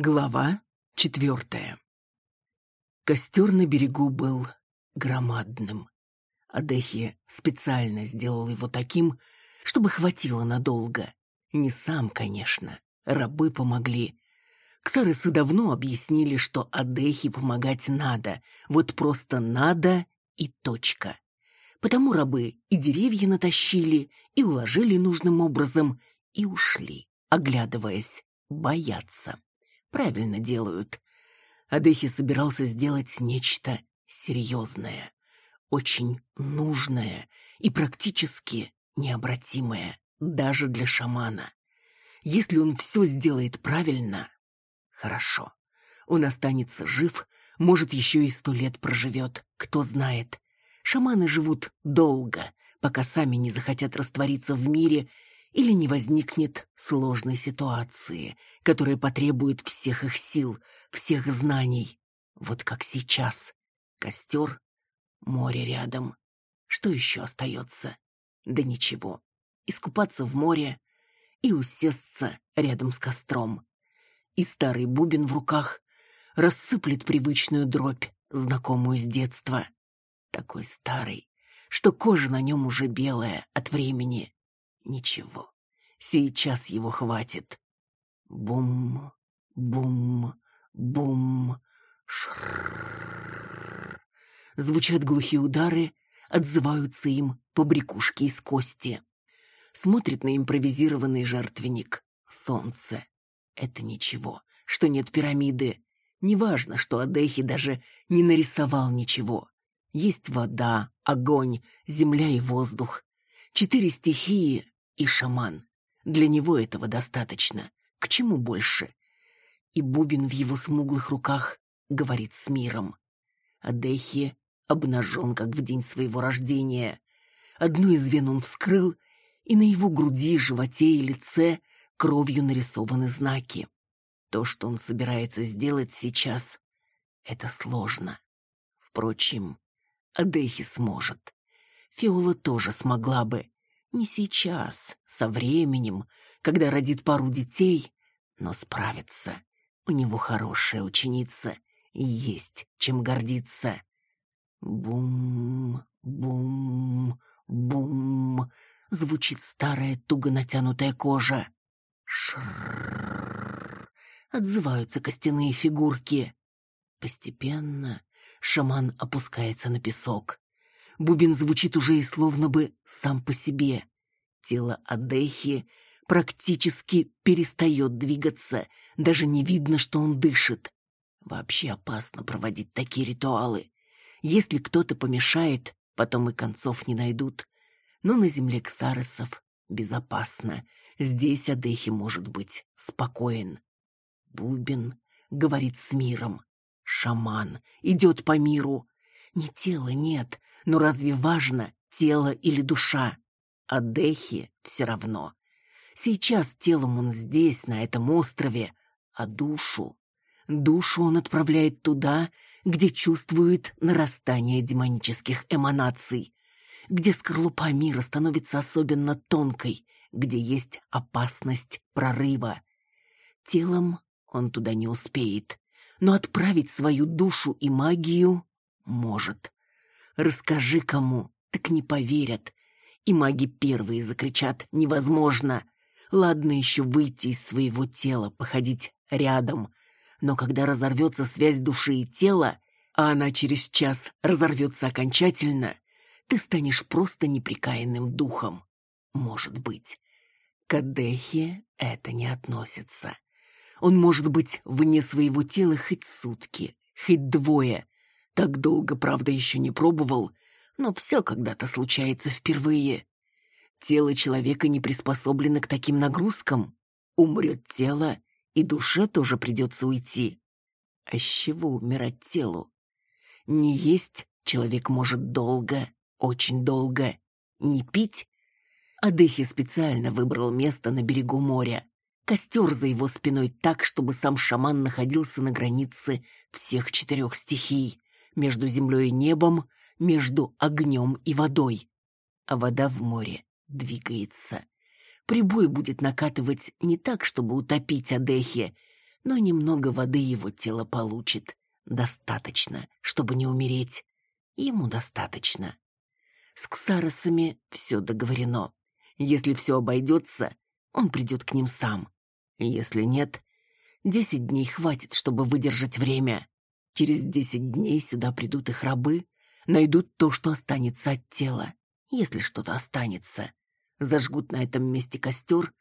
Глава четвертая. Костер на берегу был громадным. Адехи специально сделал его таким, чтобы хватило надолго. Не сам, конечно. Рабы помогли. Ксарысы давно объяснили, что Адехи помогать надо. Вот просто надо и точка. Потому рабы и деревья натащили, и уложили нужным образом, и ушли, оглядываясь, боятся правильно делают. Адехи собирался сделать нечто серьезное, очень нужное и практически необратимое, даже для шамана. Если он все сделает правильно, хорошо. Он останется жив, может, еще и сто лет проживет, кто знает. Шаманы живут долго, пока сами не захотят раствориться в мире или не возникнет сложной ситуации, которая потребует всех их сил, всех знаний. Вот как сейчас. Костер, море рядом. Что еще остается? Да ничего. Искупаться в море и усесться рядом с костром. И старый бубен в руках рассыплет привычную дробь, знакомую с детства. Такой старый, что кожа на нем уже белая от времени. Ничего, сейчас его хватит. Бум, бум, бум, шрррр. Звучат глухие удары, отзываются им побрякушки из кости. Смотрит на импровизированный жертвенник. Солнце. Это ничего, что нет пирамиды. Неважно, что Адехи даже не нарисовал ничего. Есть вода, огонь, земля и воздух. Четыре стихии, и шаман. Для него этого достаточно. К чему больше? И бубен в его смуглых руках говорит с миром. Адехи обнажен, как в день своего рождения. Одну из вен он вскрыл, и на его груди, животе и лице кровью нарисованы знаки. То, что он собирается сделать сейчас, это сложно. Впрочем, Адехи сможет. Фиола тоже смогла бы. Не сейчас, со временем, когда родит пару детей, но справится. У него хорошая ученица, есть чем гордиться. Бум, бум, бум, звучит старая туго натянутая кожа. Шрррр, отзываются костяные фигурки. Постепенно шаман опускается на песок. Бубен звучит уже и словно бы сам по себе. Тело Адехи практически перестает двигаться, даже не видно, что он дышит. Вообще опасно проводить такие ритуалы. Если кто-то помешает, потом и концов не найдут. Но на земле Ксаресов безопасно. Здесь Адехи может быть спокоен. Бубен говорит с миром. Шаман идет по миру. Не тело, нет, но разве важно, тело или душа? А Дехи все равно. Сейчас телом он здесь, на этом острове, а душу... Душу он отправляет туда, где чувствует нарастание демонических эманаций, где скорлупа мира становится особенно тонкой, где есть опасность прорыва. Телом он туда не успеет, но отправить свою душу и магию может. Расскажи кому, так не поверят. И маги первые закричат «невозможно». Ладно еще выйти из своего тела, походить рядом. Но когда разорвется связь души и тела, а она через час разорвется окончательно, ты станешь просто неприкаянным духом. Может быть. К Адехе это не относится. Он может быть вне своего тела хоть сутки, хоть двое, так долго, правда, еще не пробовал, но все когда-то случается впервые. Тело человека не приспособлено к таким нагрузкам. Умрет тело, и душе тоже придется уйти. А с чего умирать телу? Не есть человек может долго, очень долго. Не пить? Адыхи специально выбрал место на берегу моря. Костер за его спиной так, чтобы сам шаман находился на границе всех четырех стихий между землей и небом, между огнем и водой. А вода в море двигается. Прибой будет накатывать не так, чтобы утопить Адехи, но немного воды его тело получит. Достаточно, чтобы не умереть. Ему достаточно. С Ксаросами все договорено. Если все обойдется, он придет к ним сам. Если нет, десять дней хватит, чтобы выдержать время. Через десять дней сюда придут их рабы, найдут то, что останется от тела, если что-то останется. Зажгут на этом месте костер,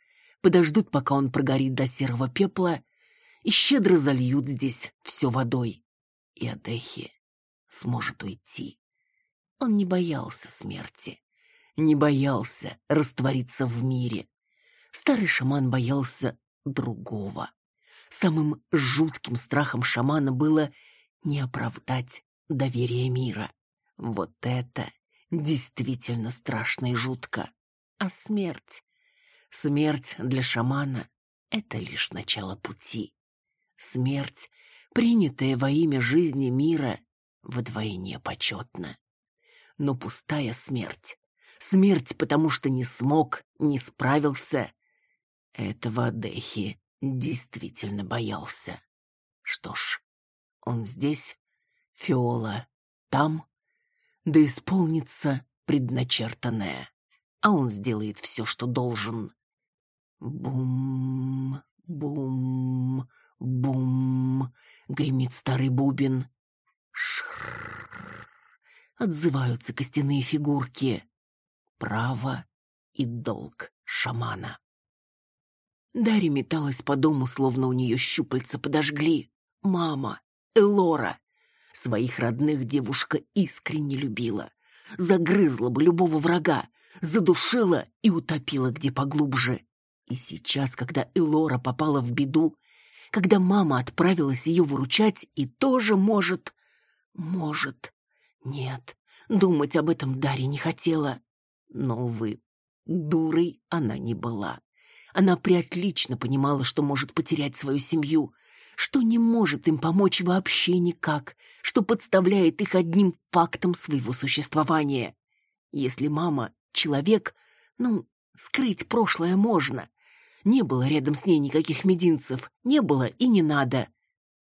подождут, пока он прогорит до серого пепла, и щедро зальют здесь все водой. И Адехи сможет уйти. Он не боялся смерти, не боялся раствориться в мире. Старый шаман боялся другого. Самым жутким страхом шамана было не оправдать доверие мира. Вот это действительно страшно и жутко. А смерть? Смерть для шамана — это лишь начало пути. Смерть, принятая во имя жизни мира, вдвойне почетна. Но пустая смерть, смерть, потому что не смог, не справился, этого Дехи действительно боялся. Что ж, он здесь, Фиола там, да исполнится предначертанное, а он сделает все, что должен. Бум, бум, бум, гремит старый бубен. Шрррр, отзываются костяные фигурки. Право и долг шамана. Дарья металась по дому, словно у нее щупальца подожгли. Мама, Элора. Своих родных девушка искренне любила. Загрызла бы любого врага, задушила и утопила где поглубже. И сейчас, когда Элора попала в беду, когда мама отправилась ее выручать и тоже может... Может. Нет, думать об этом Дарья не хотела. Но, увы, дурой она не была. Она приотлично понимала, что может потерять свою семью, что не может им помочь вообще никак, что подставляет их одним фактом своего существования. Если мама — человек, ну, скрыть прошлое можно. Не было рядом с ней никаких мединцев, не было и не надо.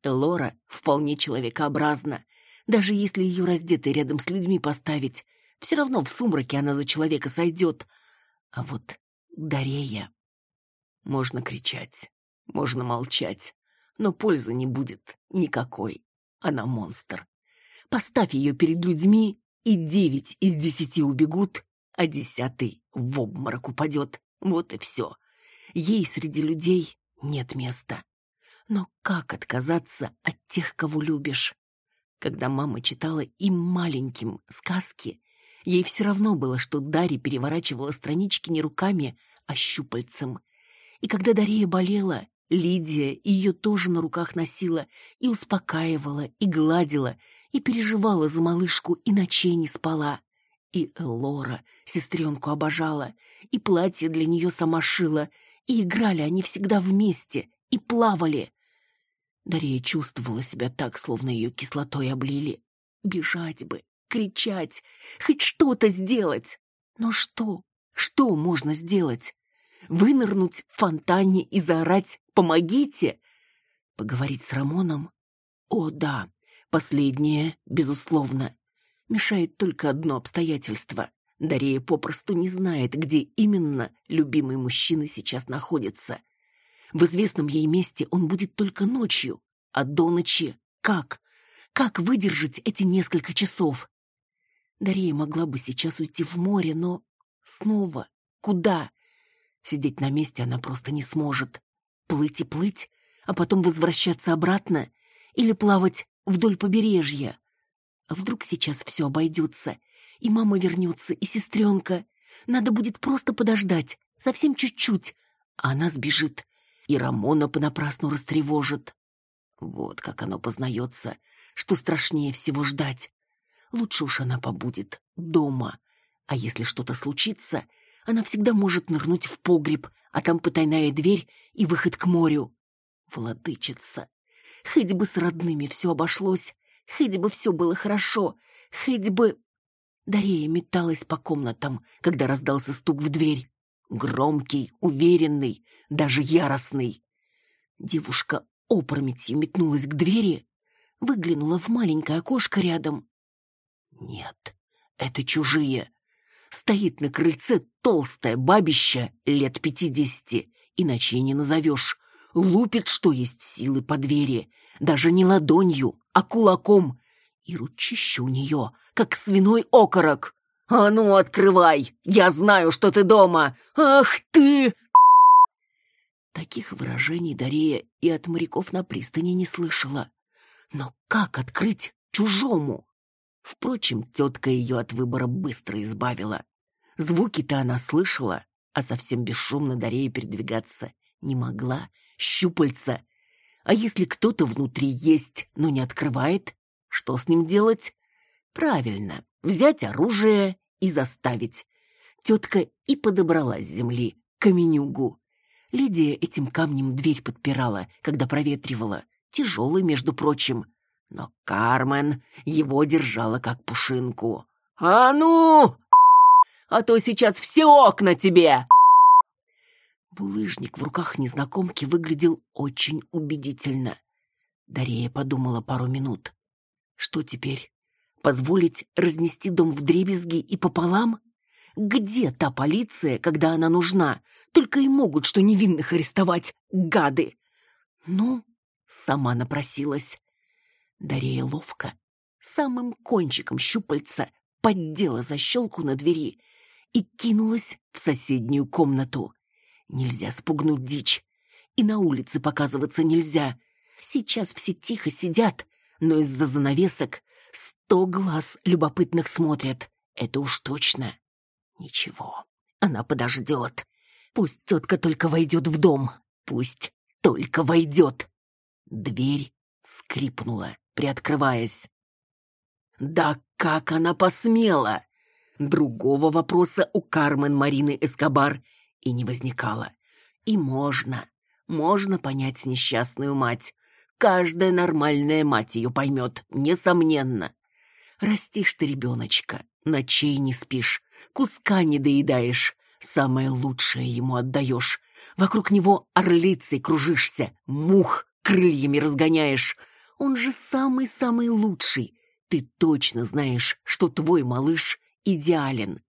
Элора вполне человекообразна. Даже если ее раздетой рядом с людьми поставить, все равно в сумраке она за человека сойдет. А вот Дарея... Можно кричать, можно молчать, но пользы не будет никакой. Она монстр. Поставь ее перед людьми, и девять из десяти убегут, а десятый в обморок упадет. Вот и все. Ей среди людей нет места. Но как отказаться от тех, кого любишь? Когда мама читала им маленьким сказки, ей все равно было, что Дарья переворачивала странички не руками, а щупальцем — и когда Дарья болела, Лидия ее тоже на руках носила и успокаивала, и гладила, и переживала за малышку, и ночей не спала. И Элора сестренку обожала, и платье для нее сама шила, и играли они всегда вместе, и плавали. Дарья чувствовала себя так, словно ее кислотой облили. Бежать бы, кричать, хоть что-то сделать. Но что? Что можно сделать? вынырнуть в фонтане и заорать «Помогите!» Поговорить с Рамоном? О, да, последнее, безусловно. Мешает только одно обстоятельство. Дарея попросту не знает, где именно любимый мужчина сейчас находится. В известном ей месте он будет только ночью, а до ночи как? Как выдержать эти несколько часов? Дарея могла бы сейчас уйти в море, но снова куда? Сидеть на месте она просто не сможет. Плыть и плыть, а потом возвращаться обратно или плавать вдоль побережья. А вдруг сейчас все обойдется, и мама вернется, и сестренка. Надо будет просто подождать, совсем чуть-чуть, а она сбежит, и Рамона понапрасну растревожит. Вот как оно познается, что страшнее всего ждать. Лучше уж она побудет дома, а если что-то случится, она всегда может нырнуть в погреб, а там потайная дверь и выход к морю. Владычица. Хоть бы с родными все обошлось, хоть бы все было хорошо, хоть бы... Дарея металась по комнатам, когда раздался стук в дверь. Громкий, уверенный, даже яростный. Девушка опрометью метнулась к двери, выглянула в маленькое окошко рядом. Нет, это чужие. Стоит на крыльце толстая бабища лет пятидесяти, иначе и не назовешь. Лупит, что есть силы по двери, даже не ладонью, а кулаком. И ручище у нее, как свиной окорок. «А ну, открывай! Я знаю, что ты дома! Ах ты!» Таких выражений Дарея и от моряков на пристани не слышала. Но как открыть чужому? Впрочем, тетка ее от выбора быстро избавила. Звуки-то она слышала, а совсем бесшумно Дарея передвигаться не могла. Щупальца. А если кто-то внутри есть, но не открывает, что с ним делать? Правильно, взять оружие и заставить. Тетка и подобрала с земли каменюгу. Лидия этим камнем дверь подпирала, когда проветривала. Тяжелый, между прочим. Но Кармен его держала как пушинку. «А ну! А то сейчас все окна тебе!» Булыжник в руках незнакомки выглядел очень убедительно. Дарея подумала пару минут. Что теперь? Позволить разнести дом в дребезги и пополам? Где та полиция, когда она нужна? Только и могут что невинных арестовать, гады. Ну, сама напросилась. Дарея ловко, самым кончиком щупальца поддела защелку на двери и кинулась в соседнюю комнату. Нельзя спугнуть дичь. И на улице показываться нельзя. Сейчас все тихо сидят, но из-за занавесок сто глаз любопытных смотрят. Это уж точно. Ничего, она подождет. Пусть тетка только войдет в дом. Пусть только войдет. Дверь скрипнула приоткрываясь. Да как она посмела? Другого вопроса у Кармен Марины Эскобар и не возникало. И можно, можно понять несчастную мать. Каждая нормальная мать ее поймет, несомненно. Растишь ты ребеночка, ночей не спишь, куска не доедаешь, самое лучшее ему отдаешь. Вокруг него орлицей кружишься, мух крыльями разгоняешь — он же самый-самый лучший. Ты точно знаешь, что твой малыш идеален.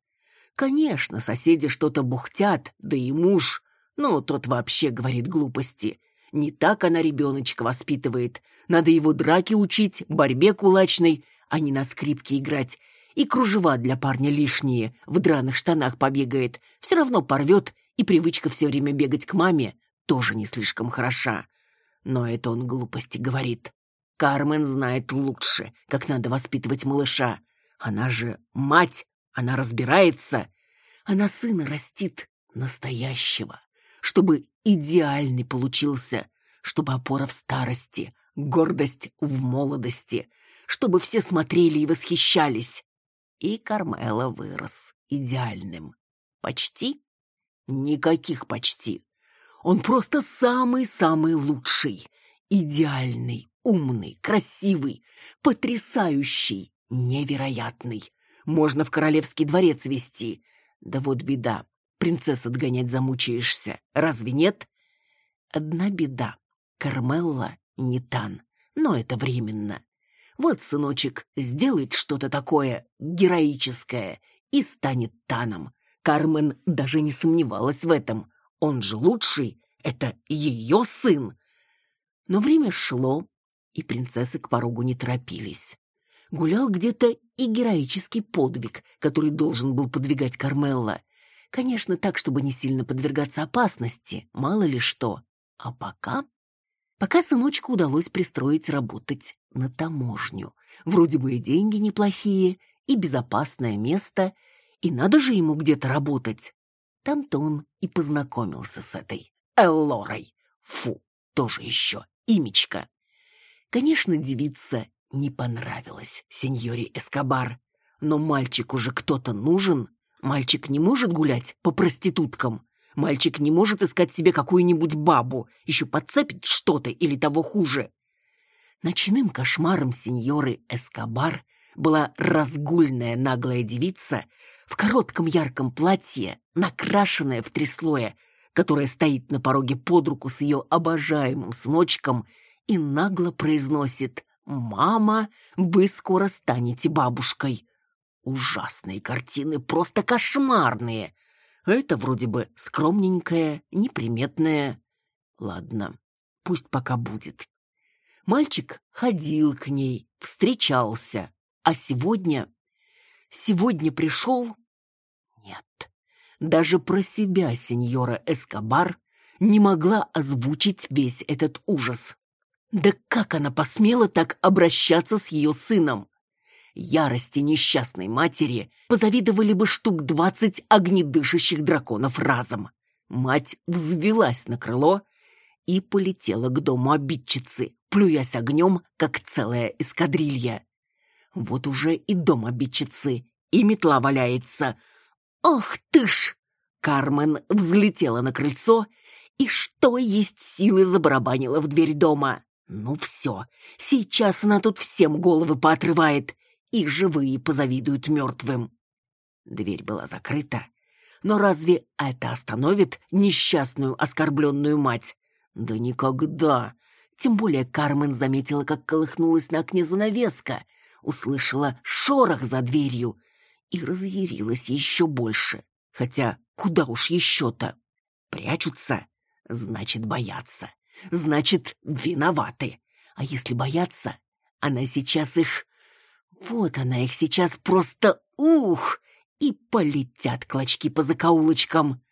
Конечно, соседи что-то бухтят, да и муж. Но тот вообще говорит глупости. Не так она ребеночка воспитывает. Надо его драки учить, борьбе кулачной, а не на скрипке играть. И кружева для парня лишние, в драных штанах побегает. Все равно порвет, и привычка все время бегать к маме тоже не слишком хороша. Но это он глупости говорит. Кармен знает лучше, как надо воспитывать малыша. Она же мать, она разбирается. Она сына растит настоящего, чтобы идеальный получился, чтобы опора в старости, гордость в молодости, чтобы все смотрели и восхищались. И Кармела вырос идеальным. Почти? Никаких почти. Он просто самый-самый лучший, идеальный, умный, красивый, потрясающий, невероятный. Можно в королевский дворец вести. Да вот беда, принцесс отгонять замучаешься, разве нет? Одна беда. Кармелла не Тан, но это временно. Вот сыночек сделает что-то такое героическое и станет Таном. Кармен даже не сомневалась в этом. Он же лучший, это ее сын. Но время шло, и принцессы к порогу не торопились. Гулял где-то и героический подвиг, который должен был подвигать Кармелла. Конечно, так, чтобы не сильно подвергаться опасности, мало ли что. А пока... Пока сыночку удалось пристроить работать на таможню. Вроде бы и деньги неплохие, и безопасное место, и надо же ему где-то работать. Там-то он и познакомился с этой Эллорой. Фу, тоже еще имечка. Конечно, девица не понравилась сеньоре Эскобар, но мальчику же кто-то нужен. Мальчик не может гулять по проституткам. Мальчик не может искать себе какую-нибудь бабу, еще подцепить что-то или того хуже. Ночным кошмаром сеньоры Эскобар была разгульная наглая девица в коротком ярком платье, накрашенная в три слоя, которая стоит на пороге под руку с ее обожаемым сыночком и нагло произносит «Мама, вы скоро станете бабушкой». Ужасные картины, просто кошмарные. Это вроде бы скромненькое, неприметное. Ладно, пусть пока будет. Мальчик ходил к ней, встречался. А сегодня... Сегодня пришел... Нет, даже про себя сеньора Эскобар не могла озвучить весь этот ужас. Да как она посмела так обращаться с ее сыном? Ярости несчастной матери позавидовали бы штук двадцать огнедышащих драконов разом. Мать взвелась на крыло и полетела к дому обидчицы, плюясь огнем, как целая эскадрилья. Вот уже и дом обидчицы, и метла валяется. «Ох ты ж!» Кармен взлетела на крыльцо и, что есть силы, забарабанила в дверь дома. «Ну все, сейчас она тут всем головы поотрывает, и живые позавидуют мертвым». Дверь была закрыта, но разве это остановит несчастную оскорбленную мать? Да никогда. Тем более Кармен заметила, как колыхнулась на окне занавеска, услышала шорох за дверью и разъярилась еще больше. Хотя куда уж еще-то? Прячутся, значит, боятся. Значит, виноваты. А если боятся, она сейчас их... Вот она их сейчас просто... Ух! И полетят клочки по закоулочкам.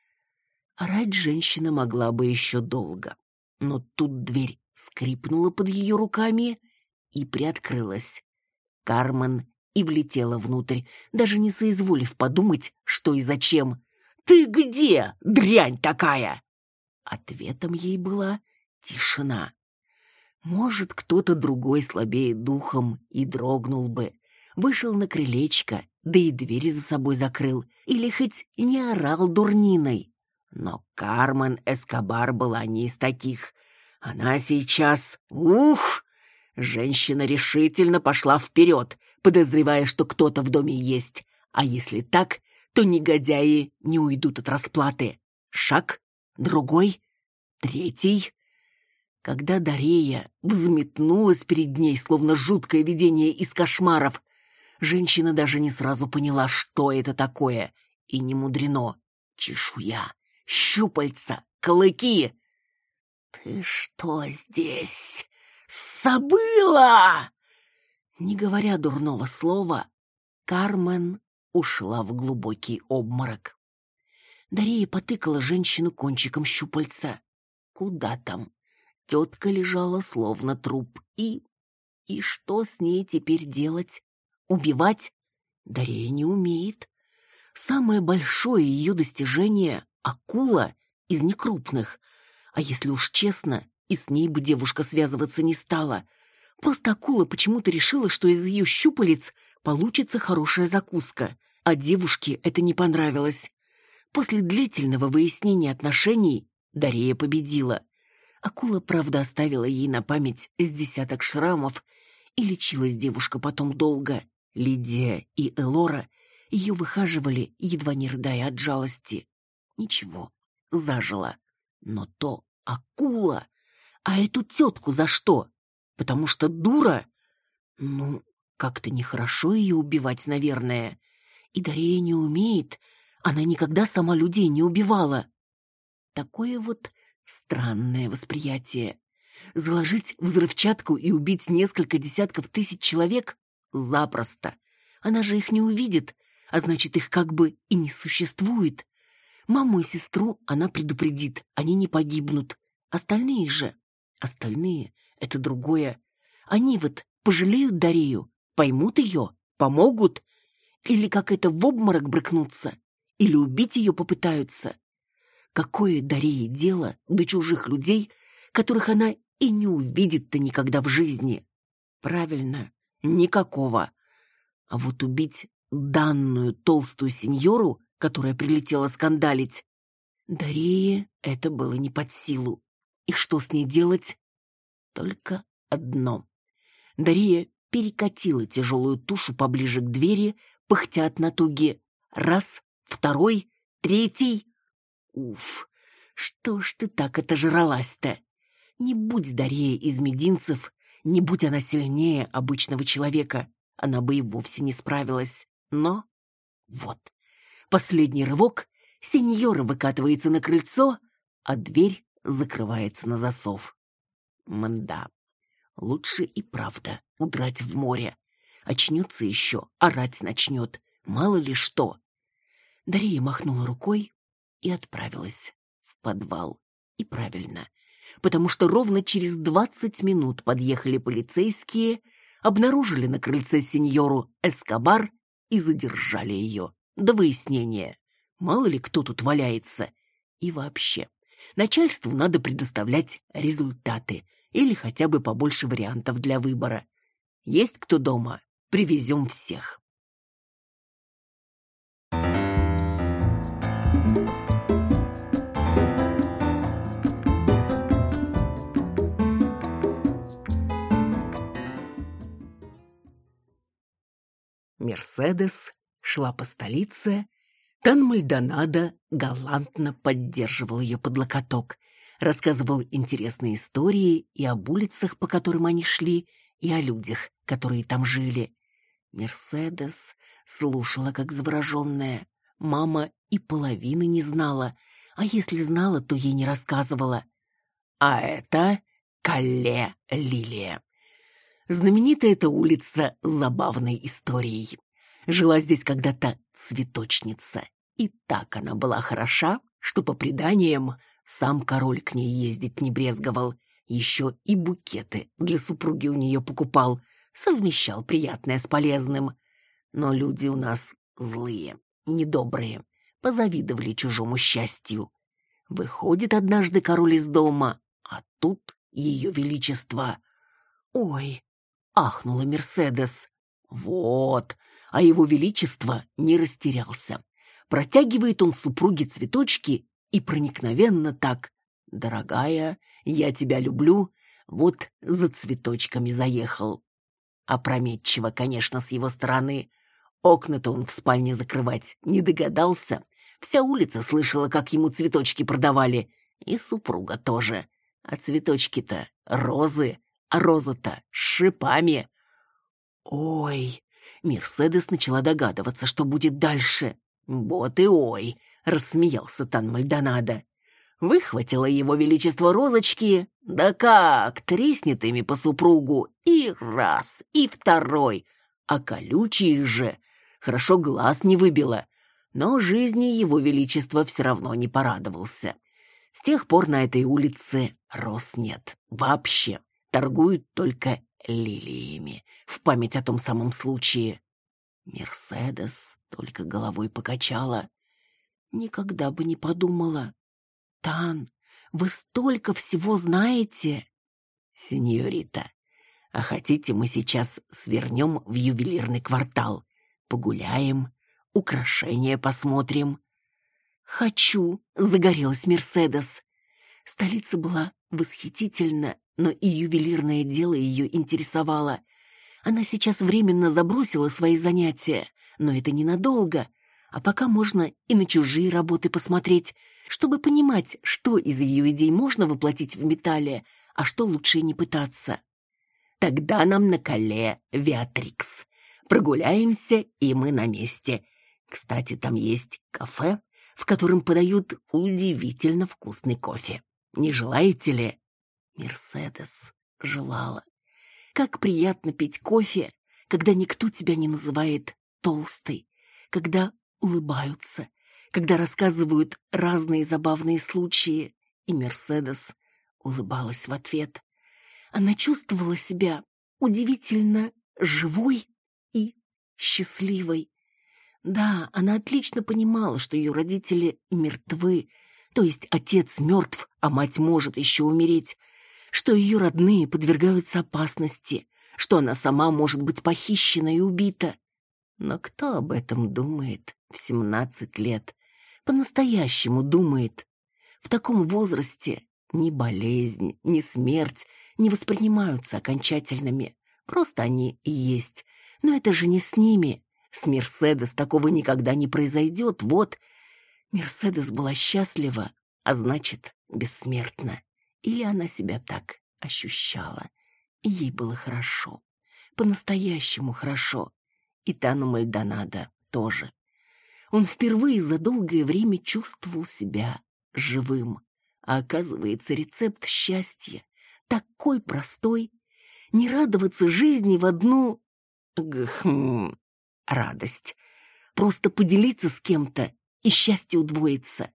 Орать женщина могла бы еще долго. Но тут дверь скрипнула под ее руками и приоткрылась. Кармен и влетела внутрь, даже не соизволив подумать, что и зачем. «Ты где, дрянь такая?» Ответом ей была тишина. Может, кто-то другой слабее духом и дрогнул бы, вышел на крылечко, да и двери за собой закрыл, или хоть не орал дурниной. Но Кармен Эскобар была не из таких. Она сейчас... Ух! Женщина решительно пошла вперед, подозревая, что кто-то в доме есть. А если так, то негодяи не уйдут от расплаты. Шаг, другой, третий. Когда Дарея взметнулась перед ней, словно жуткое видение из кошмаров, женщина даже не сразу поняла, что это такое. И не мудрено. Чешуя, щупальца, клыки. «Ты что здесь? Забыла!» Не говоря дурного слова, Кармен ушла в глубокий обморок. Дарья потыкала женщину кончиком щупальца. Куда там? Тетка лежала словно труп. И... И что с ней теперь делать? Убивать? Дарья не умеет. Самое большое ее достижение — акула из некрупных. А если уж честно, и с ней бы девушка связываться не стала. Просто акула почему-то решила, что из ее щупалец получится хорошая закуска. А девушке это не понравилось. После длительного выяснения отношений Дарея победила. Акула, правда, оставила ей на память с десяток шрамов, и лечилась девушка потом долго. Лидия и Элора ее выхаживали, едва не рыдая от жалости. Ничего, зажила. Но то акула. А эту тетку за что? Потому что дура? Ну, как-то нехорошо ее убивать, наверное. И Дарея не умеет. Она никогда сама людей не убивала. Такое вот странное восприятие. Заложить взрывчатку и убить несколько десятков тысяч человек запросто. Она же их не увидит, а значит, их как бы и не существует. Маму и сестру она предупредит, они не погибнут. Остальные же, остальные — это другое. Они вот пожалеют Дарею, поймут ее, помогут. Или как это в обморок брыкнутся, или убить ее попытаются. Какое Дарее дело до чужих людей, которых она и не увидит-то никогда в жизни? Правильно, никакого. А вот убить данную толстую сеньору которая прилетела скандалить. Дарее это было не под силу. И что с ней делать? Только одно. Дария перекатила тяжелую тушу поближе к двери, пыхтя от натуги. Раз, второй, третий. Уф, что ж ты так отожралась-то? Не будь Дарея из мединцев, не будь она сильнее обычного человека, она бы и вовсе не справилась. Но вот, последний рывок, сеньора выкатывается на крыльцо, а дверь закрывается на засов. Мда, лучше и правда удрать в море. Очнется еще, орать начнет, мало ли что. Дарья махнула рукой и отправилась в подвал. И правильно, потому что ровно через двадцать минут подъехали полицейские, обнаружили на крыльце сеньору Эскобар и задержали ее до выяснения. Мало ли кто тут валяется. И вообще, начальству надо предоставлять результаты или хотя бы побольше вариантов для выбора. Есть кто дома? Привезем всех. Мерседес шла по столице, Тан Мальдонадо галантно поддерживал ее под локоток, рассказывал интересные истории и об улицах, по которым они шли, и о людях, которые там жили. Мерседес слушала, как завороженная. Мама и половины не знала, а если знала, то ей не рассказывала. А это Калле Лилия. Знаменита эта улица забавной историей. Жила здесь когда-то цветочница, и так она была хороша, что по преданиям сам король к ней ездить не брезговал. Еще и букеты для супруги у нее покупал, совмещал приятное с полезным. Но люди у нас злые, недобрые, позавидовали чужому счастью. Выходит однажды король из дома, а тут ее величество. Ой, ахнула Мерседес. Вот, а его величество не растерялся. Протягивает он супруге цветочки и проникновенно так. «Дорогая, я тебя люблю, вот за цветочками заехал». Опрометчиво, конечно, с его стороны. Окна-то он в спальне закрывать не догадался. Вся улица слышала, как ему цветочки продавали. И супруга тоже. А цветочки-то розы, а роза-то с шипами. Ой, Мерседес начала догадываться, что будет дальше. Вот и ой, рассмеялся Тан Мальдонадо. Выхватила его величество розочки, да как, треснет ими по супругу, и раз, и второй. А колючие же, хорошо глаз не выбило, но жизни его величества все равно не порадовался. С тех пор на этой улице роз нет. Вообще. Торгуют только лилиями в память о том самом случае. Мерседес только головой покачала. Никогда бы не подумала. Тан, вы столько всего знаете. Сеньорита, а хотите мы сейчас свернем в ювелирный квартал? Погуляем, украшения посмотрим. Хочу, загорелась Мерседес. Столица была восхитительна, но и ювелирное дело ее интересовало — она сейчас временно забросила свои занятия, но это ненадолго, а пока можно и на чужие работы посмотреть, чтобы понимать, что из ее идей можно воплотить в металле, а что лучше не пытаться. Тогда нам на коле Виатрикс. Прогуляемся, и мы на месте. Кстати, там есть кафе, в котором подают удивительно вкусный кофе. Не желаете ли? Мерседес желала. Как приятно пить кофе, когда никто тебя не называет толстой, когда улыбаются, когда рассказывают разные забавные случаи, и Мерседес улыбалась в ответ. Она чувствовала себя удивительно живой и счастливой. Да, она отлично понимала, что ее родители мертвы, то есть отец мертв, а мать может еще умереть, что ее родные подвергаются опасности, что она сама может быть похищена и убита. Но кто об этом думает в семнадцать лет? По-настоящему думает. В таком возрасте ни болезнь, ни смерть не воспринимаются окончательными. Просто они и есть. Но это же не с ними. С Мерседес такого никогда не произойдет. Вот, Мерседес была счастлива, а значит, бессмертна Или она себя так ощущала, и ей было хорошо, по-настоящему хорошо. И Тану Мальдонадо тоже. Он впервые за долгое время чувствовал себя живым. А оказывается, рецепт счастья такой простой. Не радоваться жизни в одну... Гхм, радость. Просто поделиться с кем-то, и счастье удвоится.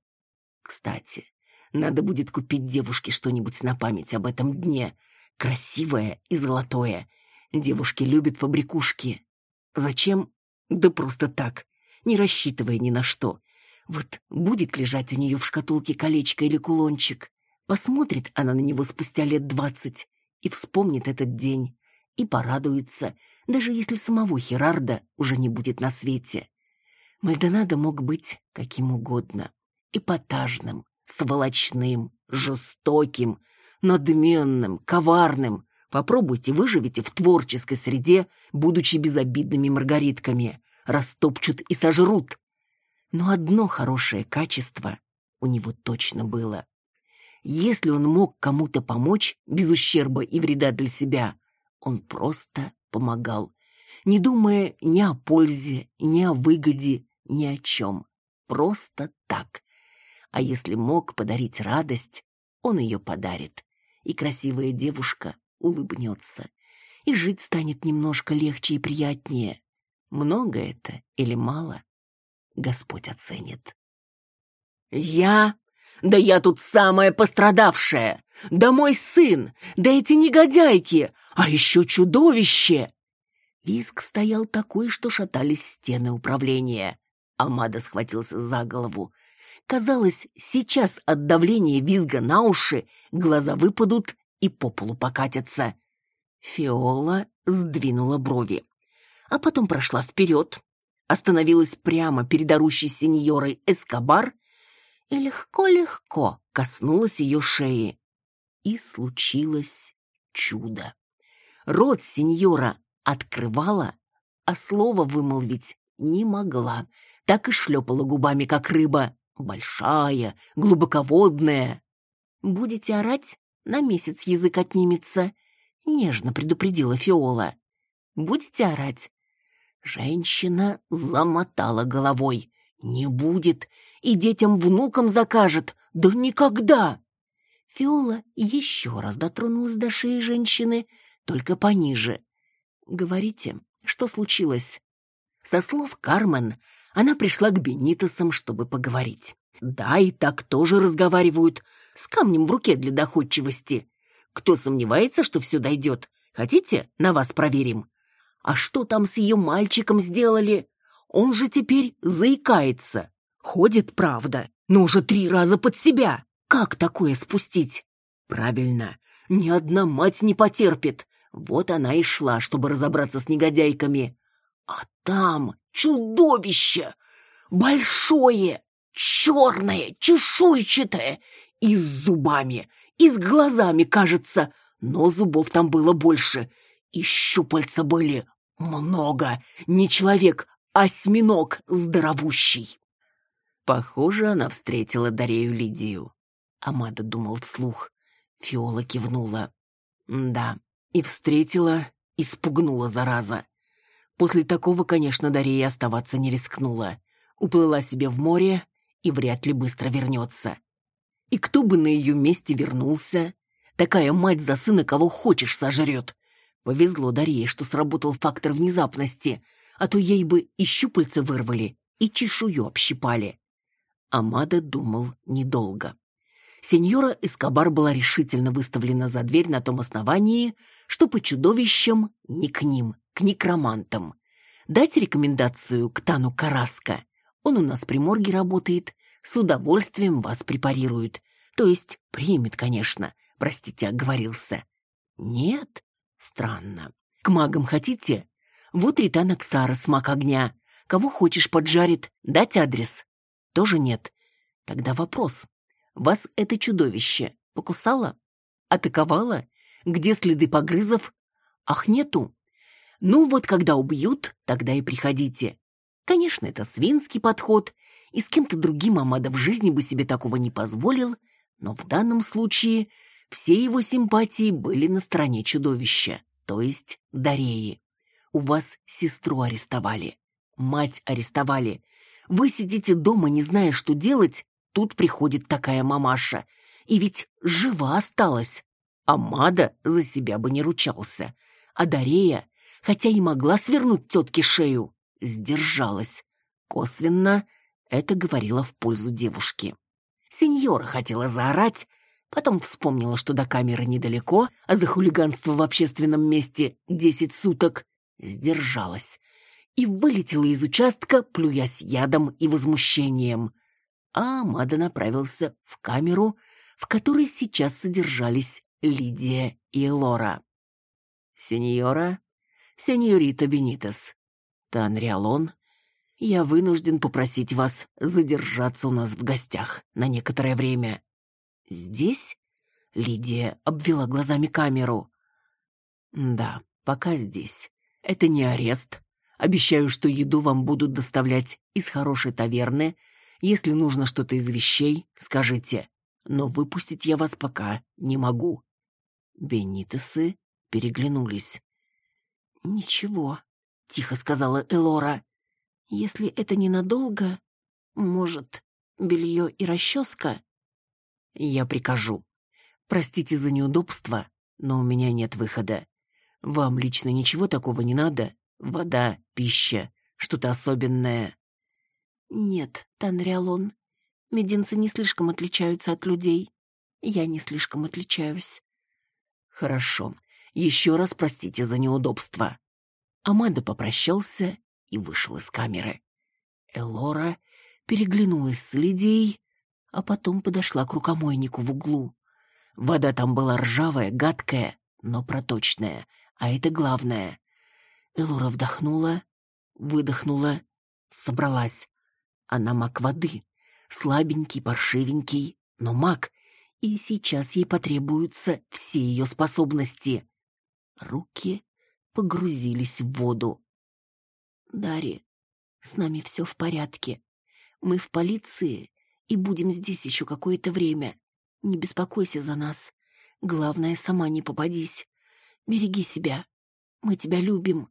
Кстати, надо будет купить девушке что-нибудь на память об этом дне. Красивое и золотое. Девушки любят побрякушки. Зачем? Да просто так, не рассчитывая ни на что. Вот будет лежать у нее в шкатулке колечко или кулончик. Посмотрит она на него спустя лет двадцать и вспомнит этот день. И порадуется, даже если самого Херарда уже не будет на свете. Мальдонадо мог быть каким угодно. Эпатажным, сволочным, жестоким, надменным, коварным. Попробуйте выживите в творческой среде, будучи безобидными маргаритками. Растопчут и сожрут. Но одно хорошее качество у него точно было. Если он мог кому-то помочь без ущерба и вреда для себя, он просто помогал, не думая ни о пользе, ни о выгоде, ни о чем. Просто так. А если мог подарить радость, он ее подарит. И красивая девушка улыбнется. И жить станет немножко легче и приятнее. Много это или мало, Господь оценит. «Я? Да я тут самая пострадавшая! Да мой сын! Да эти негодяйки! А еще чудовище!» Виск стоял такой, что шатались стены управления. Амада схватился за голову. Казалось, сейчас от давления визга на уши глаза выпадут и по полу покатятся. Фиола сдвинула брови, а потом прошла вперед, остановилась прямо перед орущей сеньорой Эскобар и легко-легко коснулась ее шеи. И случилось чудо. Рот сеньора открывала, а слово вымолвить не могла, так и шлепала губами, как рыба. Большая, глубоководная. «Будете орать? На месяц язык отнимется», — нежно предупредила Фиола. «Будете орать?» Женщина замотала головой. «Не будет, и детям-внукам закажет. Да никогда!» Фиола еще раз дотронулась до шеи женщины, только пониже. «Говорите, что случилось?» Со слов Кармен, она пришла к Бенитосам, чтобы поговорить. Да, и так тоже разговаривают, с камнем в руке для доходчивости. Кто сомневается, что все дойдет? Хотите, на вас проверим? А что там с ее мальчиком сделали? Он же теперь заикается. Ходит, правда, но уже три раза под себя. Как такое спустить? Правильно, ни одна мать не потерпит. Вот она и шла, чтобы разобраться с негодяйками. А там чудовище! Большое, черное, чешуйчатое, и с зубами, и с глазами, кажется, но зубов там было больше, и щупальца были много, не человек, а осьминог здоровущий. Похоже, она встретила Дарею Лидию. Амада думал вслух. Фиола кивнула. Да, и встретила, и спугнула зараза. После такого, конечно, Дарья оставаться не рискнула. Уплыла себе в море и вряд ли быстро вернется. И кто бы на ее месте вернулся? Такая мать за сына кого хочешь сожрет. Повезло Дарье, что сработал фактор внезапности, а то ей бы и щупальца вырвали, и чешую общипали. Амада думал недолго. Сеньора Эскобар была решительно выставлена за дверь на том основании, что по чудовищам не к ним, к некромантам. Дать рекомендацию к Тану Караско. Он у нас при морге работает, с удовольствием вас препарирует. То есть примет, конечно. Простите, оговорился. Нет? Странно. К магам хотите? Вот Ритана Ксара, смак огня. Кого хочешь поджарит, дать адрес? Тоже нет. Тогда вопрос. Вас это чудовище покусало? Атаковало? Где следы погрызов? Ах, нету. Ну вот, когда убьют, тогда и приходите. Конечно, это свинский подход, и с кем-то другим Амада в жизни бы себе такого не позволил, но в данном случае все его симпатии были на стороне чудовища, то есть Дареи. У вас сестру арестовали, мать арестовали. Вы сидите дома, не зная, что делать, тут приходит такая мамаша. И ведь жива осталась. А Мада за себя бы не ручался. А Дарея, хотя и могла свернуть тетке шею, сдержалась. Косвенно это говорило в пользу девушки. Сеньора хотела заорать, потом вспомнила, что до камеры недалеко, а за хулиганство в общественном месте десять суток, сдержалась и вылетела из участка, плюясь ядом и возмущением. А Амада направился в камеру, в которой сейчас содержались Лидия и Лора. «Сеньора, сеньорита Бенитес, Танриалон, я вынужден попросить вас задержаться у нас в гостях на некоторое время». «Здесь?» — Лидия обвела глазами камеру. «Да, пока здесь. Это не арест. Обещаю, что еду вам будут доставлять из хорошей таверны. Если нужно что-то из вещей, скажите. Но выпустить я вас пока не могу». Бенитесы переглянулись. «Ничего», — тихо сказала Элора. «Если это ненадолго, может, белье и расческа?» «Я прикажу. Простите за неудобство, но у меня нет выхода. Вам лично ничего такого не надо? Вода, пища, что-то особенное?» «Нет, Танриалон. Мединцы не слишком отличаются от людей. Я не слишком отличаюсь». «Хорошо. Еще раз простите за неудобство». Амада попрощался и вышел из камеры. Элора переглянулась с Лидией, а потом подошла к рукомойнику в углу. Вода там была ржавая, гадкая, но проточная, а это главное. Элора вдохнула, выдохнула, собралась. Она маг воды, слабенький, паршивенький, но маг, и сейчас ей потребуются все ее способности. Руки погрузились в воду. «Дарья, с нами все в порядке. Мы в полиции и будем здесь еще какое-то время. Не беспокойся за нас. Главное, сама не попадись. Береги себя. Мы тебя любим».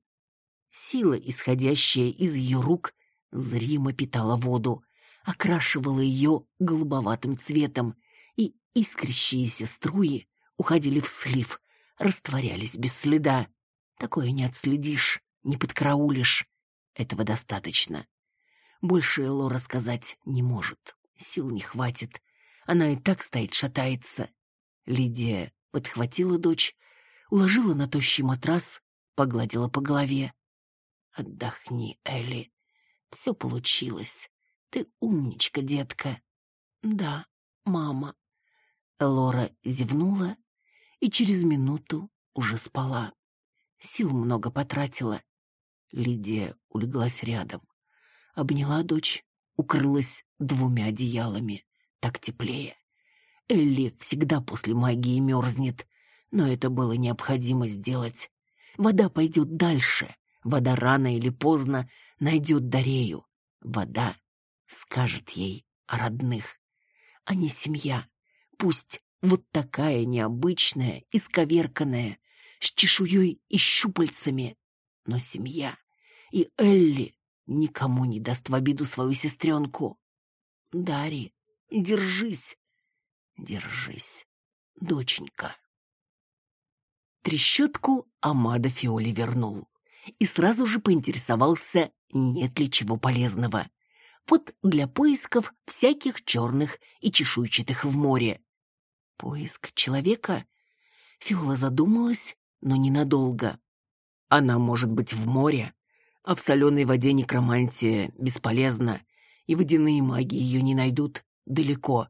Сила, исходящая из ее рук, зримо питала воду, окрашивала ее голубоватым цветом, и искрящиеся струи уходили в слив, растворялись без следа. Такое не отследишь, не подкраулишь. Этого достаточно. Больше Эло рассказать не может. Сил не хватит. Она и так стоит, шатается. Лидия подхватила дочь, уложила на тощий матрас, погладила по голове. «Отдохни, Элли. Все получилось. Ты умничка, детка». «Да, мама». Лора зевнула и через минуту уже спала. Сил много потратила. Лидия улеглась рядом. Обняла дочь, укрылась двумя одеялами. Так теплее. Элли всегда после магии мерзнет, но это было необходимо сделать. Вода пойдет дальше. Вода рано или поздно найдет Дарею. Вода скажет ей о родных. Не семья. Пусть вот такая необычная, исковерканная, с чешуей и щупальцами. Но семья. И Элли никому не даст в обиду свою сестренку. Дари, держись. Держись, доченька. Трещотку Амада Фиоли вернул и сразу же поинтересовался, нет ли чего полезного. Вот для поисков всяких черных и чешуйчатых в море. Поиск человека? Фиола задумалась, но ненадолго. Она может быть в море, а в соленой воде некромантия бесполезна, и водяные маги ее не найдут далеко.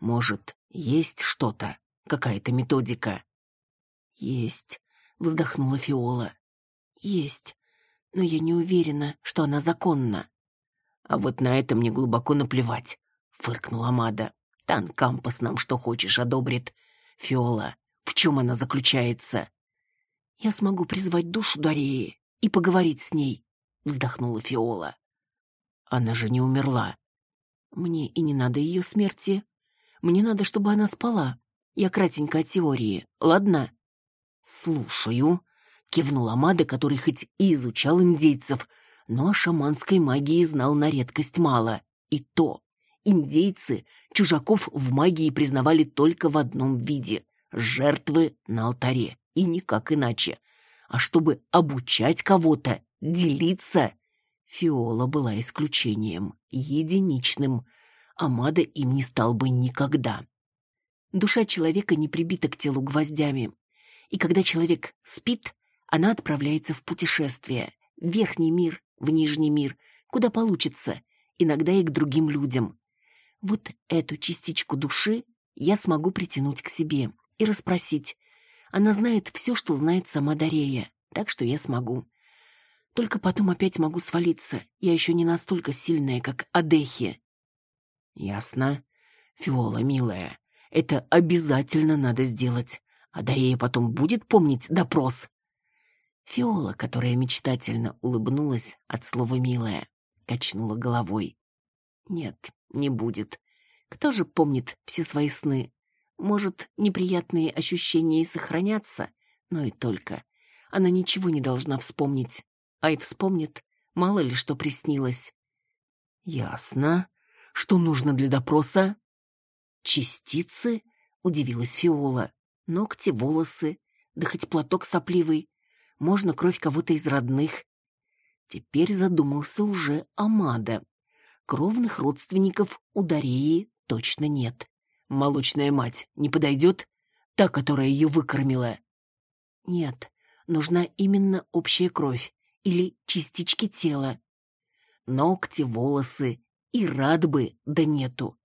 Может, есть что-то, какая-то методика? Есть, вздохнула Фиола. Есть, но я не уверена, что она законна. А вот на это мне глубоко наплевать, фыркнула Мада. Тан Кампас нам что хочешь одобрит. Фиола, в чем она заключается? Я смогу призвать душу Дареи и поговорить с ней, вздохнула Фиола. Она же не умерла. Мне и не надо ее смерти. Мне надо, чтобы она спала. Я кратенько о теории, ладно?» «Слушаю», — кивнул Амада, который хоть и изучал индейцев, но о шаманской магии знал на редкость мало. И то, индейцы чужаков в магии признавали только в одном виде — жертвы на алтаре, и никак иначе. А чтобы обучать кого-то, делиться, Фиола была исключением, единичным. Амада им не стал бы никогда. Душа человека не прибита к телу гвоздями. И когда человек спит, она отправляется в путешествие, в верхний мир, в нижний мир, куда получится, иногда и к другим людям. Вот эту частичку души я смогу притянуть к себе и расспросить. Она знает все, что знает сама Дарея, так что я смогу. Только потом опять могу свалиться. Я еще не настолько сильная, как Адехи. Ясно. Фиола, милая, это обязательно надо сделать. А Дарея потом будет помнить допрос. Фиола, которая мечтательно улыбнулась от слова «милая», качнула головой. «Нет, не будет. Кто же помнит все свои сны? Может, неприятные ощущения и сохранятся, но и только. Она ничего не должна вспомнить. А и вспомнит, мало ли что приснилось». «Ясно. Что нужно для допроса?» «Частицы?» — удивилась Фиола. «Ногти, волосы, да хоть платок сопливый можно кровь кого-то из родных. Теперь задумался уже Амада. Кровных родственников у Дареи точно нет. Молочная мать не подойдет? Та, которая ее выкормила? Нет, нужна именно общая кровь или частички тела. Ногти, волосы и рад бы, да нету.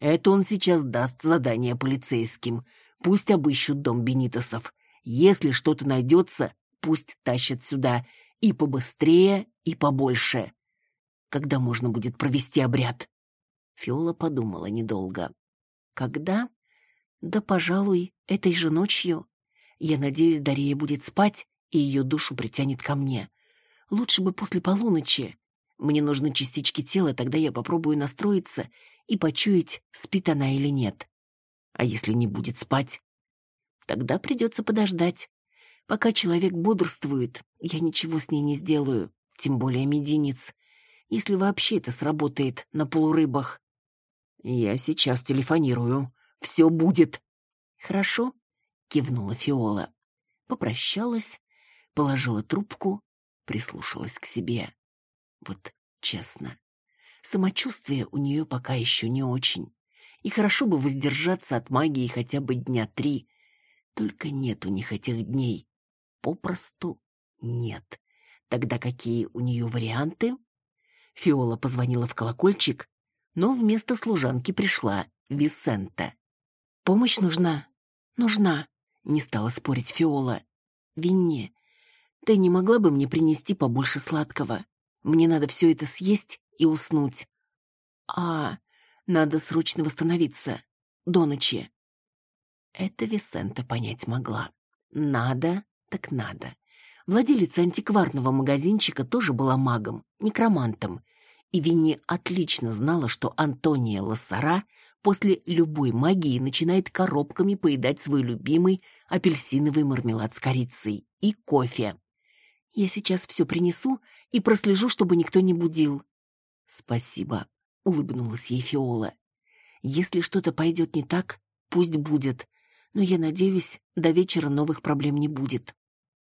Это он сейчас даст задание полицейским. Пусть обыщут дом Бенитосов. Если что-то найдется, пусть тащат сюда и побыстрее, и побольше. Когда можно будет провести обряд? Фиола подумала недолго. Когда? Да, пожалуй, этой же ночью. Я надеюсь, Дарья будет спать, и ее душу притянет ко мне. Лучше бы после полуночи. Мне нужны частички тела, тогда я попробую настроиться и почуять, спит она или нет. А если не будет спать? Тогда придется подождать. Пока человек бодрствует, я ничего с ней не сделаю, тем более мединец, если вообще это сработает на полурыбах. Я сейчас телефонирую. Все будет. Хорошо? Кивнула Фиола. Попрощалась, положила трубку, прислушалась к себе. Вот честно, самочувствие у нее пока еще не очень. И хорошо бы воздержаться от магии хотя бы дня три. Только нет у них этих дней попросту нет. Тогда какие у нее варианты? Фиола позвонила в колокольчик, но вместо служанки пришла Висента. «Помощь нужна?» «Нужна», — не стала спорить Фиола. «Винне, ты не могла бы мне принести побольше сладкого? Мне надо все это съесть и уснуть». «А, надо срочно восстановиться. До ночи». Это Висента понять могла. «Надо так надо. Владелица антикварного магазинчика тоже была магом, некромантом. И Винни отлично знала, что Антония Лассара после любой магии начинает коробками поедать свой любимый апельсиновый мармелад с корицей и кофе. «Я сейчас все принесу и прослежу, чтобы никто не будил». «Спасибо», — улыбнулась ей Фиола. «Если что-то пойдет не так, пусть будет, но я надеюсь, до вечера новых проблем не будет».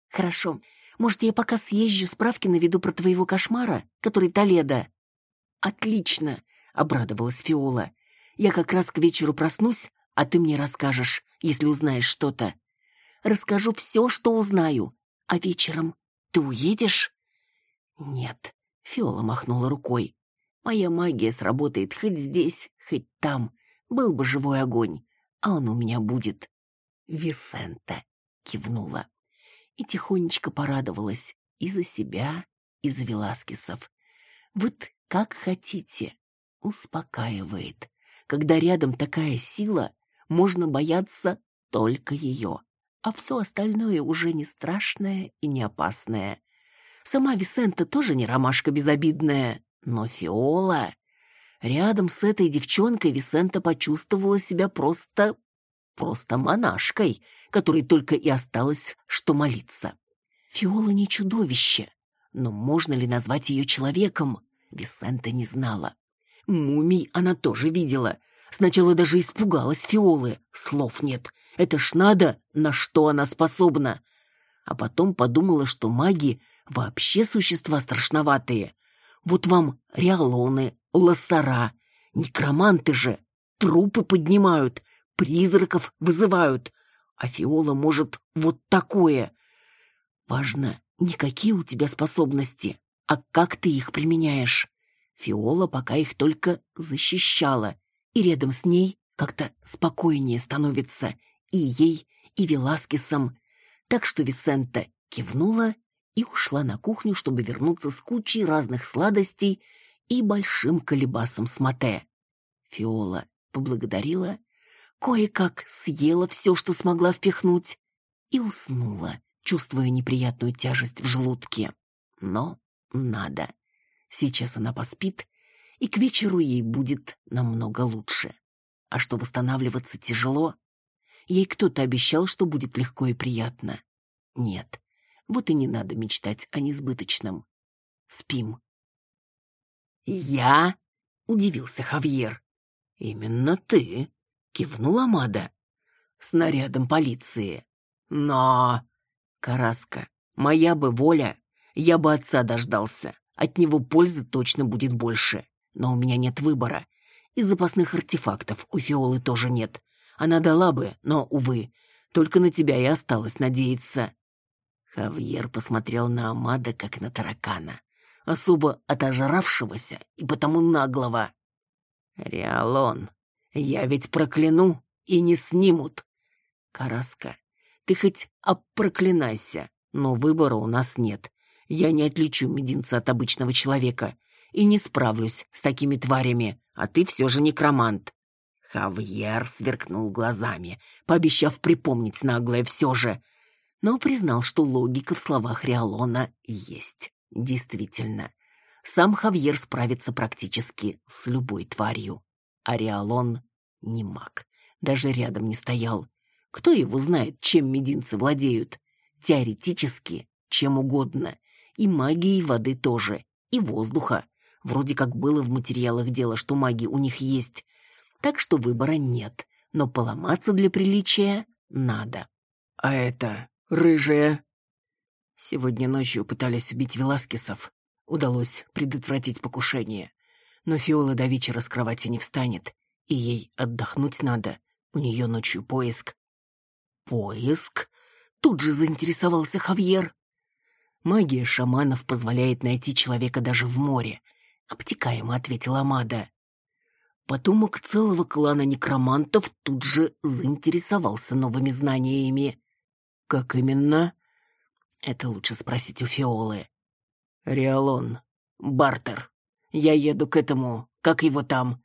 «Хорошо. Может, я пока съезжу, справки наведу про твоего кошмара, который Толедо?» «Отлично!» — обрадовалась Фиола. «Я как раз к вечеру проснусь, а ты мне расскажешь, если узнаешь что-то. Расскажу все, что узнаю. А вечером ты уедешь?» «Нет», — Фиола махнула рукой. «Моя магия сработает хоть здесь, хоть там. Был бы живой огонь, а он у меня будет». «Висента», — кивнула и тихонечко порадовалась и за себя, и за Веласкесов. Вот как хотите, успокаивает. Когда рядом такая сила, можно бояться только ее, а все остальное уже не страшное и не опасное. Сама Висента тоже не ромашка безобидная, но Фиола... Рядом с этой девчонкой Висента почувствовала себя просто просто монашкой, которой только и осталось, что молиться. Фиола не чудовище, но можно ли назвать ее человеком, Висента не знала. Мумий она тоже видела. Сначала даже испугалась Фиолы. Слов нет. Это ж надо, на что она способна. А потом подумала, что маги вообще существа страшноватые. Вот вам реалоны, лоссара, некроманты же, трупы поднимают, призраков вызывают. А Фиола может вот такое. Важно, не какие у тебя способности, а как ты их применяешь. Фиола пока их только защищала, и рядом с ней как-то спокойнее становится и ей, и Веласкесом. Так что Висента кивнула и ушла на кухню, чтобы вернуться с кучей разных сладостей и большим колебасом с мате. Фиола поблагодарила, кое-как съела все, что смогла впихнуть, и уснула, чувствуя неприятную тяжесть в желудке. Но надо. Сейчас она поспит, и к вечеру ей будет намного лучше. А что восстанавливаться тяжело? Ей кто-то обещал, что будет легко и приятно. Нет, вот и не надо мечтать о несбыточном. Спим. «Я?» — удивился Хавьер. «Именно ты», — кивнула Мада. «Снарядом полиции. Но...» «Караска, моя бы воля, я бы отца дождался. От него пользы точно будет больше. Но у меня нет выбора. И запасных артефактов у Фиолы тоже нет. Она дала бы, но, увы, только на тебя и осталось надеяться. Хавьер посмотрел на Амада, как на таракана, особо отожравшегося и потому наглого. «Реалон, я ведь прокляну, и не снимут. Караска, ты хоть опроклинайся, но выбора у нас нет. Я не отличу мединца от обычного человека и не справлюсь с такими тварями, а ты все же некромант». Хавьер сверкнул глазами, пообещав припомнить наглое все же, но признал, что логика в словах Риалона есть. Действительно, сам Хавьер справится практически с любой тварью, а Риалон не маг, даже рядом не стоял. Кто его знает, чем мединцы владеют? Теоретически, чем угодно. И магией воды тоже, и воздуха. Вроде как было в материалах дело, что маги у них есть. Так что выбора нет, но поломаться для приличия надо. А это рыжая. Сегодня ночью пытались убить Веласкесов. Удалось предотвратить покушение. Но Фиола до вечера с кровати не встанет, и ей отдохнуть надо. У нее ночью поиск. Поиск? Тут же заинтересовался Хавьер. Магия шаманов позволяет найти человека даже в море, обтекаемо ответила Амада. Потомок целого клана некромантов тут же заинтересовался новыми знаниями. «Как именно?» «Это лучше спросить у Фиолы». «Риалон. Бартер. Я еду к этому. Как его там?»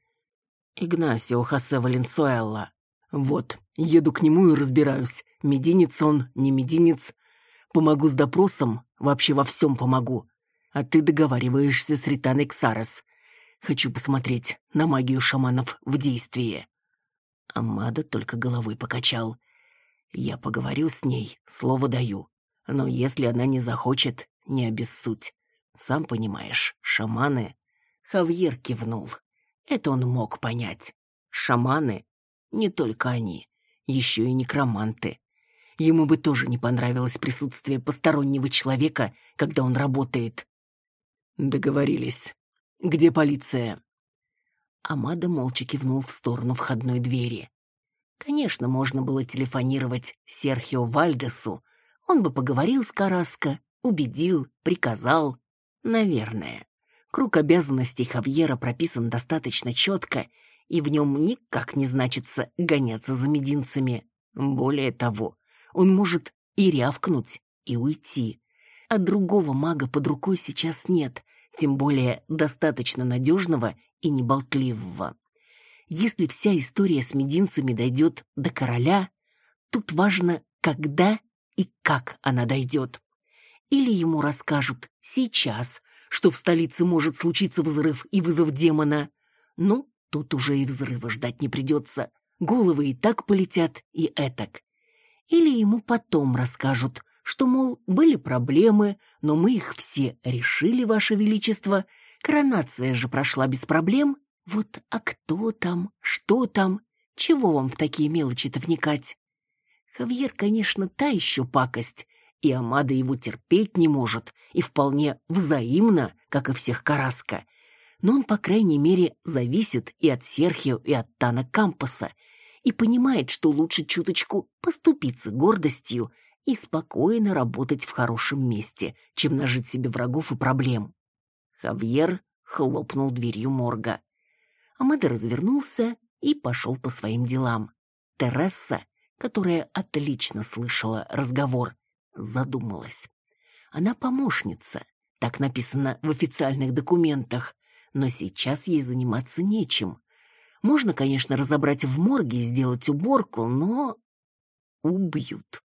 «Игнасио Хосе Валенсуэлла. Вот, еду к нему и разбираюсь, мединец он, не мединец. Помогу с допросом, вообще во всем помогу. А ты договариваешься с Ританой Ксарес. Хочу посмотреть на магию шаманов в действии». Амада только головой покачал. Я поговорю с ней, слово даю. Но если она не захочет, не обессудь. Сам понимаешь, шаманы...» Хавьер кивнул. Это он мог понять. Шаманы — не только они, еще и некроманты. Ему бы тоже не понравилось присутствие постороннего человека, когда он работает. Договорились. Где полиция? Амада молча кивнул в сторону входной двери. Конечно, можно было телефонировать Серхио Вальдесу. Он бы поговорил с Караско, убедил, приказал. Наверное. Круг обязанностей Хавьера прописан достаточно четко, и в нем никак не значится гоняться за мединцами. Более того, он может и рявкнуть, и уйти. А другого мага под рукой сейчас нет, тем более достаточно надежного и неболтливого. Если вся история с мединцами дойдет до короля, тут важно, когда и как она дойдет. Или ему расскажут сейчас, что в столице может случиться взрыв и вызов демона. Ну, тут уже и взрыва ждать не придется. головы и так полетят, и этак. Или ему потом расскажут, что, мол, были проблемы, но мы их все решили, Ваше Величество, коронация же прошла без проблем. Вот а кто там, что там, чего вам в такие мелочи-то вникать? Хавьер, конечно, та еще пакость, и Амада его терпеть не может, и вполне взаимно, как и всех Караска. Но он, по крайней мере, зависит и от Серхио, и от Тана Кампаса, и понимает, что лучше чуточку поступиться гордостью и спокойно работать в хорошем месте, чем нажить себе врагов и проблем. Хавьер хлопнул дверью морга. Амада развернулся и пошел по своим делам. Тересса, которая отлично слышала разговор, задумалась. Она помощница, так написано в официальных документах, но сейчас ей заниматься нечем. Можно, конечно, разобрать в морге и сделать уборку, но убьют.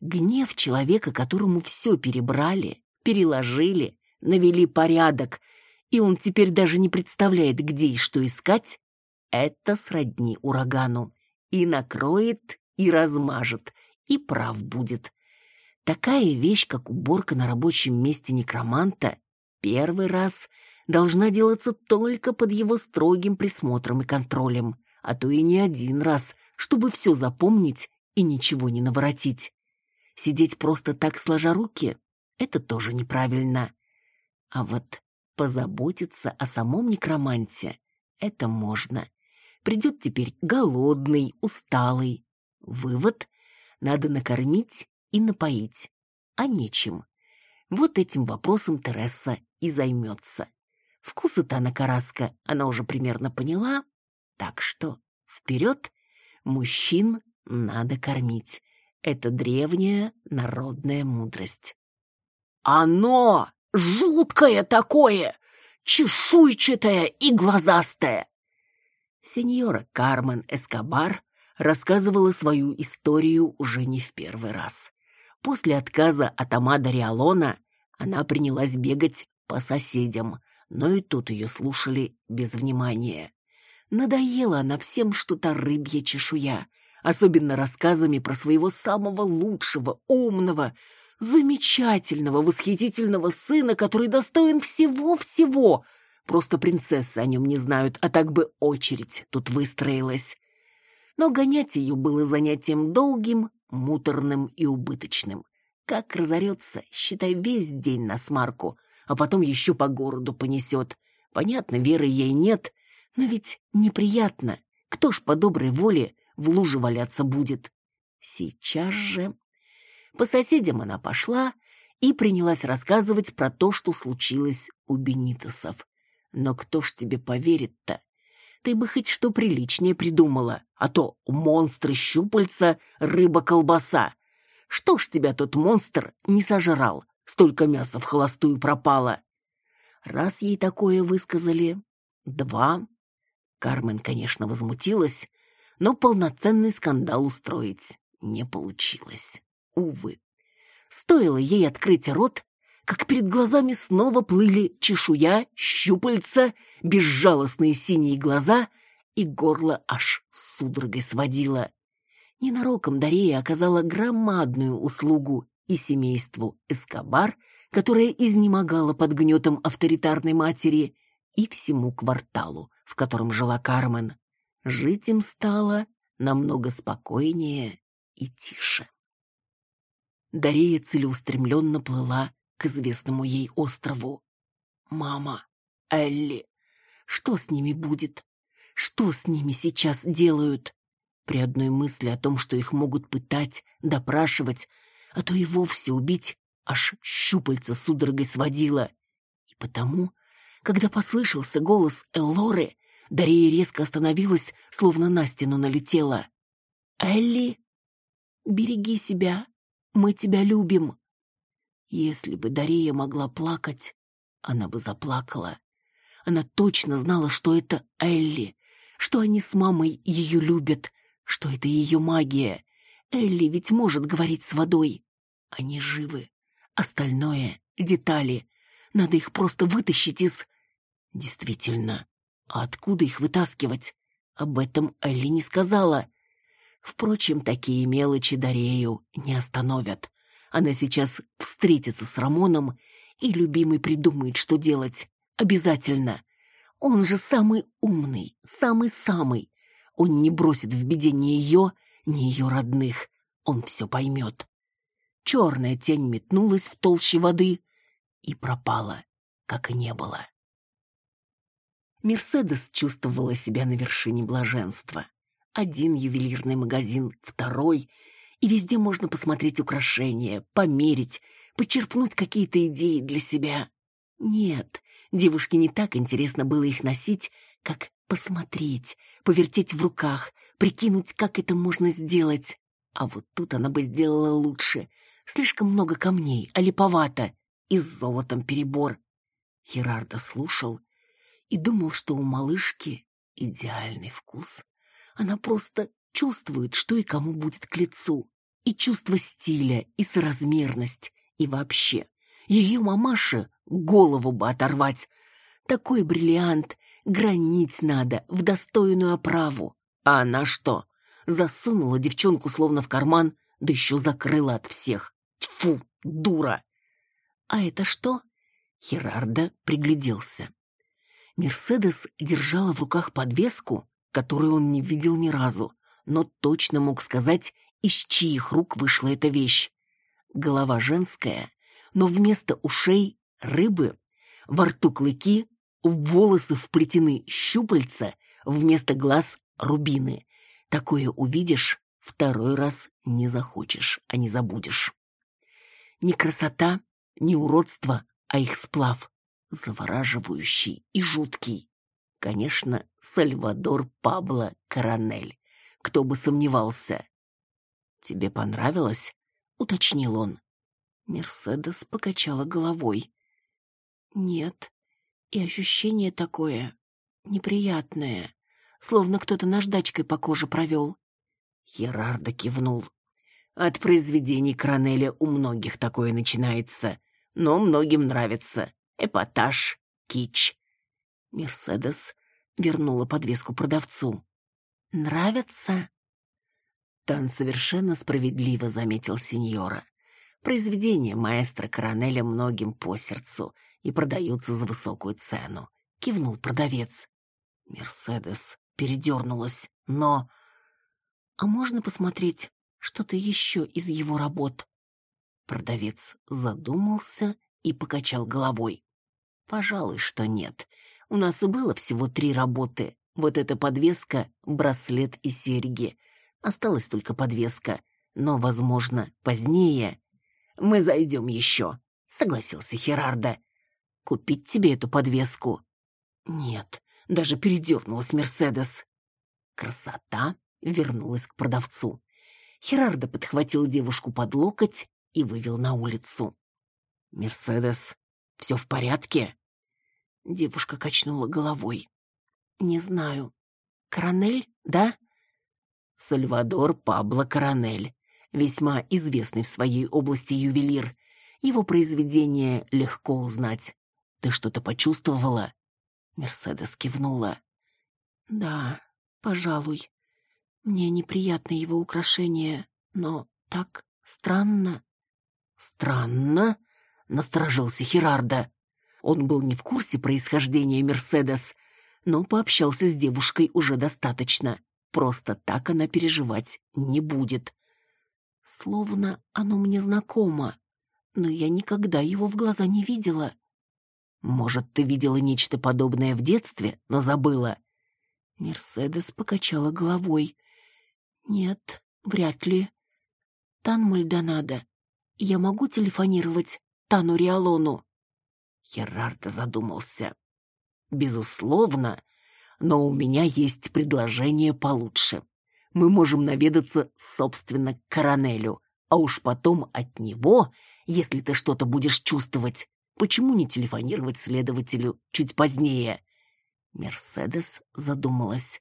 Гнев человека, которому все перебрали, переложили, навели порядок, и он теперь даже не представляет, где и что искать, это сродни урагану. И накроет, и размажет, и прав будет. Такая вещь, как уборка на рабочем месте некроманта, первый раз должна делаться только под его строгим присмотром и контролем, а то и не один раз, чтобы все запомнить и ничего не наворотить. Сидеть просто так сложа руки — это тоже неправильно. А вот позаботиться о самом некроманте — это можно. Придет теперь голодный, усталый. Вывод — надо накормить и напоить, а нечем. Вот этим вопросом Тереса и займется. Вкусы Тана Караска она уже примерно поняла, так что вперед, мужчин надо кормить. Это древняя народная мудрость. «Оно жуткое такое, чешуйчатое и глазастое!» Сеньора Кармен Эскобар рассказывала свою историю уже не в первый раз. После отказа от Амада Риалона она принялась бегать по соседям, но и тут ее слушали без внимания. Надоела она всем что-то рыбья чешуя, особенно рассказами про своего самого лучшего, умного, замечательного, восхитительного сына, который достоин всего-всего. Просто принцессы о нем не знают, а так бы очередь тут выстроилась. Но гонять ее было занятием долгим, муторным и убыточным. Как разорется, считай, весь день на смарку, а потом еще по городу понесет. Понятно, веры ей нет, но ведь неприятно. Кто ж по доброй воле в луже валяться будет? Сейчас же... По соседям она пошла и принялась рассказывать про то, что случилось у Бенитосов. Но кто ж тебе поверит-то? Ты бы хоть что приличнее придумала, а то монстры-щупальца, рыба-колбаса. Что ж тебя тот монстр не сожрал? Столько мяса в холостую пропало. Раз ей такое высказали, два. Кармен, конечно, возмутилась, но полноценный скандал устроить не получилось. Увы. Стоило ей открыть рот, как перед глазами снова плыли чешуя, щупальца, безжалостные синие глаза, и горло аж судорогой сводило. Ненароком Дарея оказала громадную услугу и семейству Эскобар, которое изнемогало под гнетом авторитарной матери, и всему кварталу, в котором жила Кармен. Жить им стало намного спокойнее и тише. Дарея целеустремленно плыла к известному ей острову. «Мама, Элли, что с ними будет? Что с ними сейчас делают?» При одной мысли о том, что их могут пытать, допрашивать, а то и вовсе убить, аж щупальца судорогой сводила. И потому, когда послышался голос Эллоры, Дарья резко остановилась, словно на стену налетела. «Элли, береги себя, мы тебя любим». Если бы Дария могла плакать, она бы заплакала. Она точно знала, что это Элли, что они с мамой ее любят, что это ее магия. Элли ведь может говорить с водой. Они живы. Остальное — детали. Надо их просто вытащить из... Действительно, а откуда их вытаскивать? об этом Элли не сказала. Впрочем, такие мелочи Дарею не остановят. Она сейчас встретится с Рамоном, и любимый придумает, что делать. Обязательно. Он же самый умный, самый-самый. Он не бросит в беде ни ее, ни ее родных. Он все поймет. Черная тень метнулась в толще воды и пропала, как и не было. Мерседес чувствовала себя на вершине блаженства. Один ювелирный магазин, второй, и везде можно посмотреть украшения, померить, почерпнуть какие-то идеи для себя. Нет, девушке не так интересно было их носить, как посмотреть, повертеть в руках, прикинуть, как это можно сделать. А вот тут она бы сделала лучше. Слишком много камней, а липовато, и с золотом перебор. Херарда слушал и думал, что у малышки идеальный вкус. Она просто чувствует, что и кому будет к лицу. И чувство стиля, и соразмерность, и вообще. Ее мамаше голову бы оторвать. Такой бриллиант гранить надо в достойную оправу. А она что? Засунула девчонку словно в карман, да еще закрыла от всех. Тьфу, дура! А это что? Херарда пригляделся. Мерседес держала в руках подвеску, которую он не видел ни разу, но точно мог сказать, из чьих рук вышла эта вещь. Голова женская, но вместо ушей — рыбы, во рту клыки, в волосы вплетены щупальца, вместо глаз — рубины. Такое увидишь, второй раз не захочешь, а не забудешь. Не красота, не уродство, а их сплав завораживающий и жуткий. Конечно, Сальвадор Пабло Коронель. Кто бы сомневался. «Тебе понравилось?» — уточнил он. Мерседес покачала головой. «Нет, и ощущение такое неприятное, словно кто-то наждачкой по коже провел». Ерардо кивнул. «От произведений Коронеля у многих такое начинается, но многим нравится эпатаж, кич. Мерседес вернула подвеску продавцу. «Нравится?» Тан совершенно справедливо заметил сеньора. Произведения маэстро Коронеля многим по сердцу и продаются за высокую цену. Кивнул продавец. Мерседес передернулась, но... «А можно посмотреть что-то еще из его работ?» Продавец задумался и покачал головой. Пожалуй, что нет. У нас и было всего три работы. Вот эта подвеска, браслет и серьги. Осталась только подвеска. Но, возможно, позднее... Мы зайдем еще, согласился Херарда. Купить тебе эту подвеску? Нет, даже передернулась Мерседес. Красота вернулась к продавцу. Херарда подхватил девушку под локоть и вывел на улицу. «Мерседес, все в порядке?» Девушка качнула головой. «Не знаю. Коронель, да?» Сальвадор Пабло Коронель, весьма известный в своей области ювелир. Его произведение легко узнать. Ты что-то почувствовала?» Мерседес кивнула. «Да, пожалуй. Мне неприятно его украшение, но так странно». «Странно?» насторожился Херарда. Он был не в курсе происхождения Мерседес, но пообщался с девушкой уже достаточно. Просто так она переживать не будет. Словно оно мне знакомо, но я никогда его в глаза не видела. Может, ты видела нечто подобное в детстве, но забыла? Мерседес покачала головой. Нет, вряд ли. Тан Мальдонадо, я могу телефонировать Тану Риалону. Херарда задумался. Безусловно, но у меня есть предложение получше. Мы можем наведаться, собственно, к Коронелю, а уж потом от него, если ты что-то будешь чувствовать, почему не телефонировать следователю чуть позднее? Мерседес задумалась.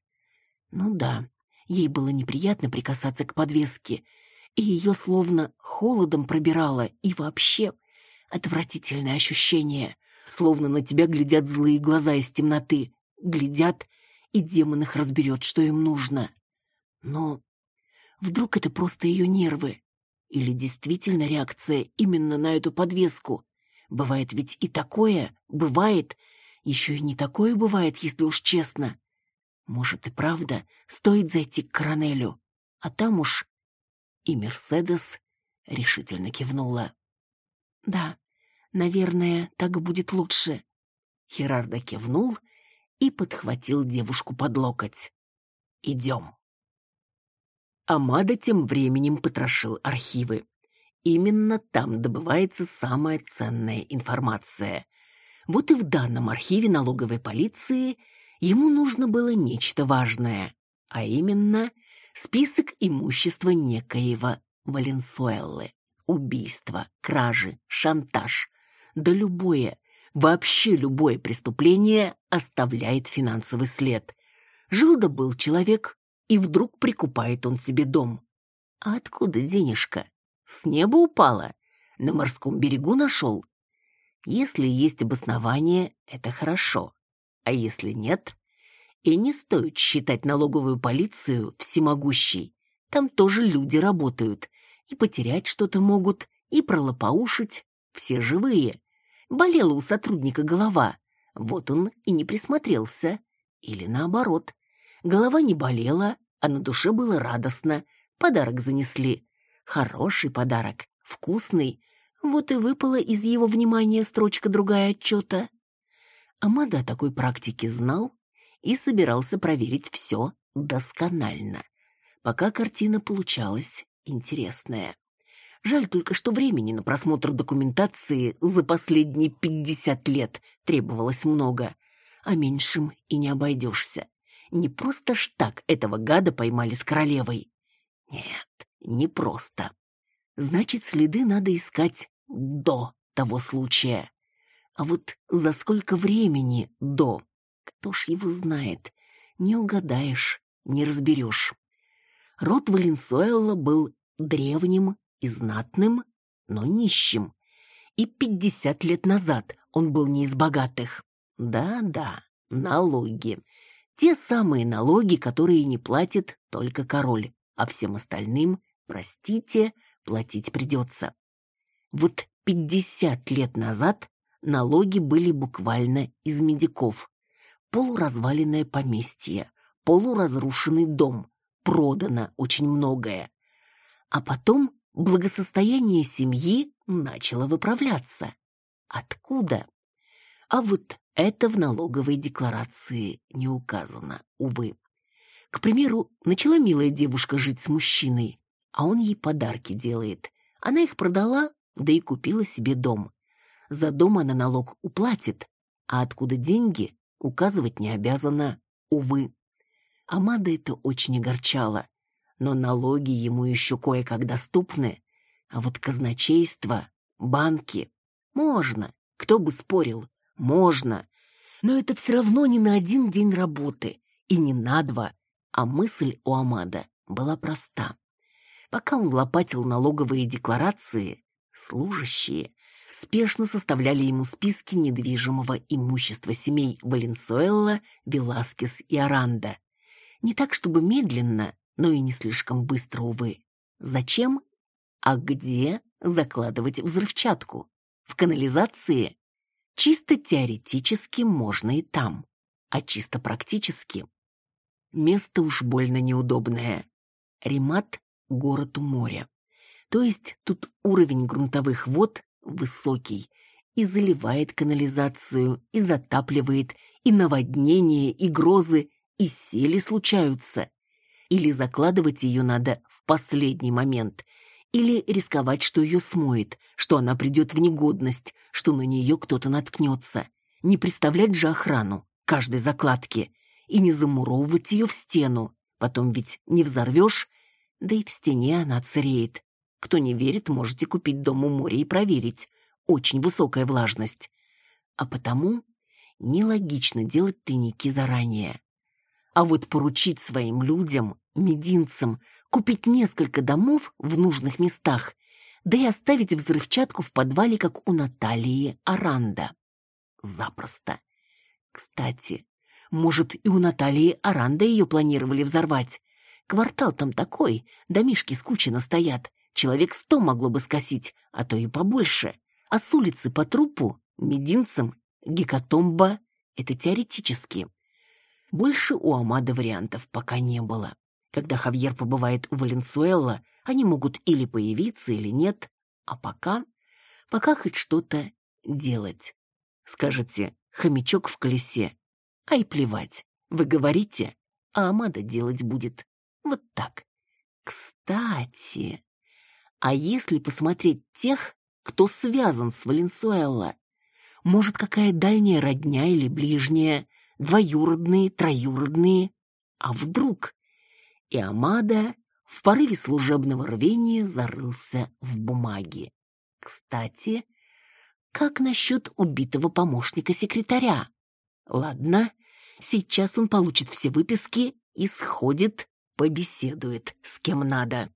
Ну да, ей было неприятно прикасаться к подвеске, и ее словно холодом пробирало, и вообще Отвратительное ощущение, словно на тебя глядят злые глаза из темноты. Глядят и демон их разберет, что им нужно. Но вдруг это просто ее нервы? Или действительно реакция именно на эту подвеску? Бывает ведь и такое, бывает. Еще и не такое бывает, если уж честно. Может и правда, стоит зайти к Коронелю. А там уж... И Мерседес решительно кивнула. «Да, наверное, так будет лучше». Херардо кивнул и подхватил девушку под локоть. «Идем». Амада тем временем потрошил архивы. Именно там добывается самая ценная информация. Вот и в данном архиве налоговой полиции ему нужно было нечто важное, а именно список имущества некоего Валенсуэллы. Убийство, кражи, шантаж. Да любое, вообще любое преступление оставляет финансовый след. Жил да был человек, и вдруг прикупает он себе дом. А откуда денежка? С неба упала? На морском берегу нашел? Если есть обоснование, это хорошо. А если нет? И не стоит считать налоговую полицию всемогущей. Там тоже люди работают. И потерять что-то могут, и пролопоушить. Все живые. Болела у сотрудника голова. Вот он и не присмотрелся. Или наоборот. Голова не болела, а на душе было радостно. Подарок занесли. Хороший подарок, вкусный. Вот и выпала из его внимания строчка другая отчета. Амада о такой практике знал и собирался проверить все досконально. Пока картина получалась интересная. Жаль только, что времени на просмотр документации за последние пятьдесят лет требовалось много, а меньшим и не обойдешься. Не просто ж так этого гада поймали с королевой. Нет, не просто. Значит, следы надо искать до того случая. А вот за сколько времени до? Кто ж его знает? Не угадаешь, не разберешь. Род Валенсуэлла был древним и знатным, но нищим. И пятьдесят лет назад он был не из богатых. Да-да, налоги. Те самые налоги, которые не платит только король, а всем остальным, простите, платить придется. Вот пятьдесят лет назад налоги были буквально из медиков. Полуразваленное поместье, полуразрушенный дом, продано очень многое. А потом благосостояние семьи начало выправляться. Откуда? А вот это в налоговой декларации не указано, увы. К примеру, начала милая девушка жить с мужчиной, а он ей подарки делает. Она их продала, да и купила себе дом. За дом она налог уплатит, а откуда деньги, указывать не обязана, увы. Амада это очень огорчало, но налоги ему еще кое-как доступны, а вот казначейство, банки, можно, кто бы спорил, можно. Но это все равно не на один день работы и не на два. А мысль у Амада была проста. Пока он лопатил налоговые декларации, служащие спешно составляли ему списки недвижимого имущества семей Валенсуэлла, Веласкес и Аранда. Не так, чтобы медленно, но и не слишком быстро, увы. Зачем? А где закладывать взрывчатку? В канализации? Чисто теоретически можно и там, а чисто практически место уж больно неудобное. Римат — город у моря. То есть тут уровень грунтовых вод высокий и заливает канализацию, и затапливает, и наводнения, и грозы, и сели случаются. Или закладывать ее надо в последний момент, или рисковать, что ее смоет, что она придет в негодность, что на нее кто-то наткнется. Не представлять же охрану каждой закладки и не замуровывать ее в стену. Потом ведь не взорвешь, да и в стене она цареет. Кто не верит, можете купить дом у моря и проверить. Очень высокая влажность. А потому нелогично делать тайники заранее. А вот поручить своим людям, мединцам, купить несколько домов в нужных местах, да и оставить взрывчатку в подвале, как у Натальи Аранда. Запросто. Кстати, Может, и у Натальи Аранда ее планировали взорвать. Квартал там такой, домишки скучно стоят. Человек сто могло бы скосить, а то и побольше. А с улицы по трупу, мединцам, гекатомба — это теоретически. Больше у Амада вариантов пока не было. Когда Хавьер побывает у Валенсуэла, они могут или появиться, или нет. А пока... Пока хоть что-то делать. Скажете, хомячок в колесе. Ай, плевать. Вы говорите, а Амада делать будет. Вот так. Кстати, а если посмотреть тех, кто связан с Валенсуэлло? Может, какая дальняя родня или ближняя, двоюродные, троюродные? А вдруг? И Амада в порыве служебного рвения зарылся в бумаге. Кстати, как насчет убитого помощника секретаря? Ладно, сейчас он получит все выписки и сходит побеседует с кем надо.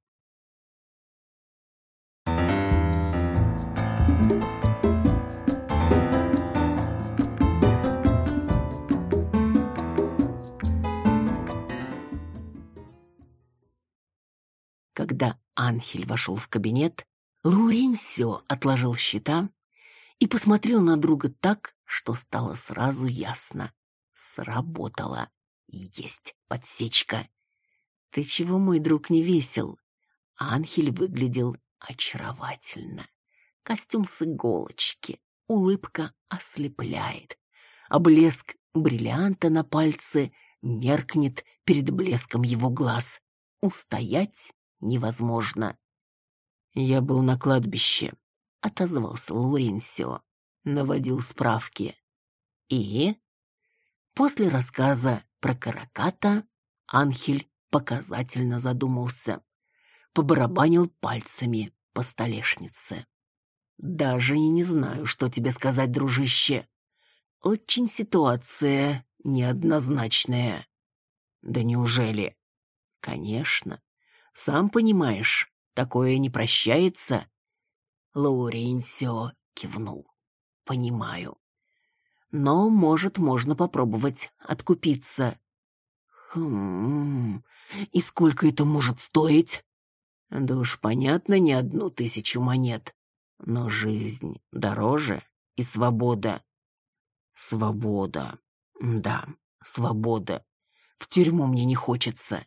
Когда Анхель вошел в кабинет, Лауренсио отложил счета и посмотрел на друга так, что стало сразу ясно. Сработало. Есть подсечка. «Ты чего, мой друг, не весел?» Анхель выглядел очаровательно. Костюм с иголочки, улыбка ослепляет, а блеск бриллианта на пальце меркнет перед блеском его глаз. Устоять невозможно. «Я был на кладбище», — отозвался Лауренсио, наводил справки. И? После рассказа про караката Анхель показательно задумался. Побарабанил пальцами по столешнице. «Даже и не знаю, что тебе сказать, дружище. Очень ситуация неоднозначная». «Да неужели?» «Конечно. Сам понимаешь, такое не прощается». Лауренсио кивнул. «Понимаю. Но, может, можно попробовать откупиться». «Хм... И сколько это может стоить? Да уж понятно, не одну тысячу монет. Но жизнь дороже и свобода. Свобода. Да, свобода. В тюрьму мне не хочется.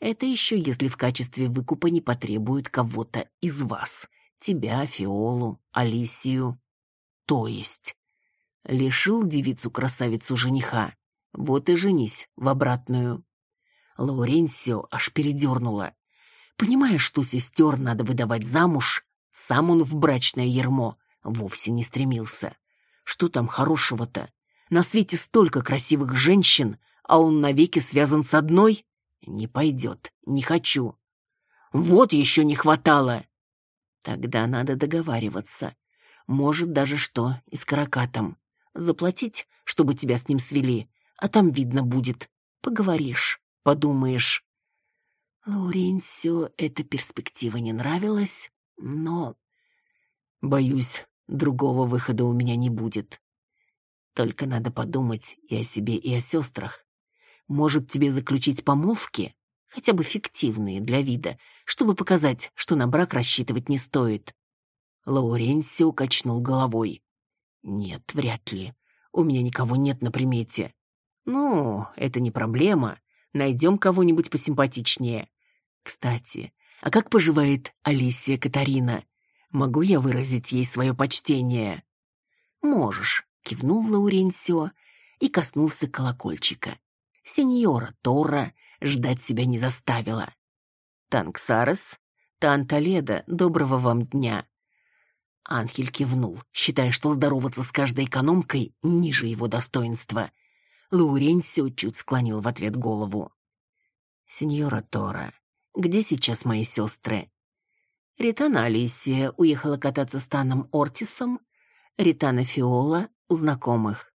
Это еще если в качестве выкупа не потребуют кого-то из вас. Тебя, Фиолу, Алисию. То есть. Лишил девицу-красавицу жениха. Вот и женись в обратную. Лауренсио аж передернула. Понимая, что сестер надо выдавать замуж, сам он в брачное ермо вовсе не стремился. Что там хорошего-то? На свете столько красивых женщин, а он навеки связан с одной? Не пойдет, не хочу. Вот еще не хватало. Тогда надо договариваться. Может, даже что, и с каракатом. Заплатить, чтобы тебя с ним свели, а там видно будет. Поговоришь подумаешь. Лауренсио эта перспектива не нравилась, но... Боюсь, другого выхода у меня не будет. Только надо подумать и о себе, и о сестрах. Может, тебе заключить помолвки, хотя бы фиктивные для вида, чтобы показать, что на брак рассчитывать не стоит. Лауренсио качнул головой. Нет, вряд ли. У меня никого нет на примете. Ну, это не проблема. Найдем кого-нибудь посимпатичнее. Кстати, а как поживает Алисия Катарина? Могу я выразить ей свое почтение?» «Можешь», — кивнул Лауренсио и коснулся колокольчика. Сеньора Тора ждать себя не заставила. «Танксарес, Танталеда, доброго вам дня!» Анхель кивнул, считая, что здороваться с каждой экономкой ниже его достоинства — Лауренсио чуть склонил в ответ голову. «Сеньора Тора, где сейчас мои сестры?» Ритана Алисия уехала кататься с Таном Ортисом, Ритана Фиола у знакомых.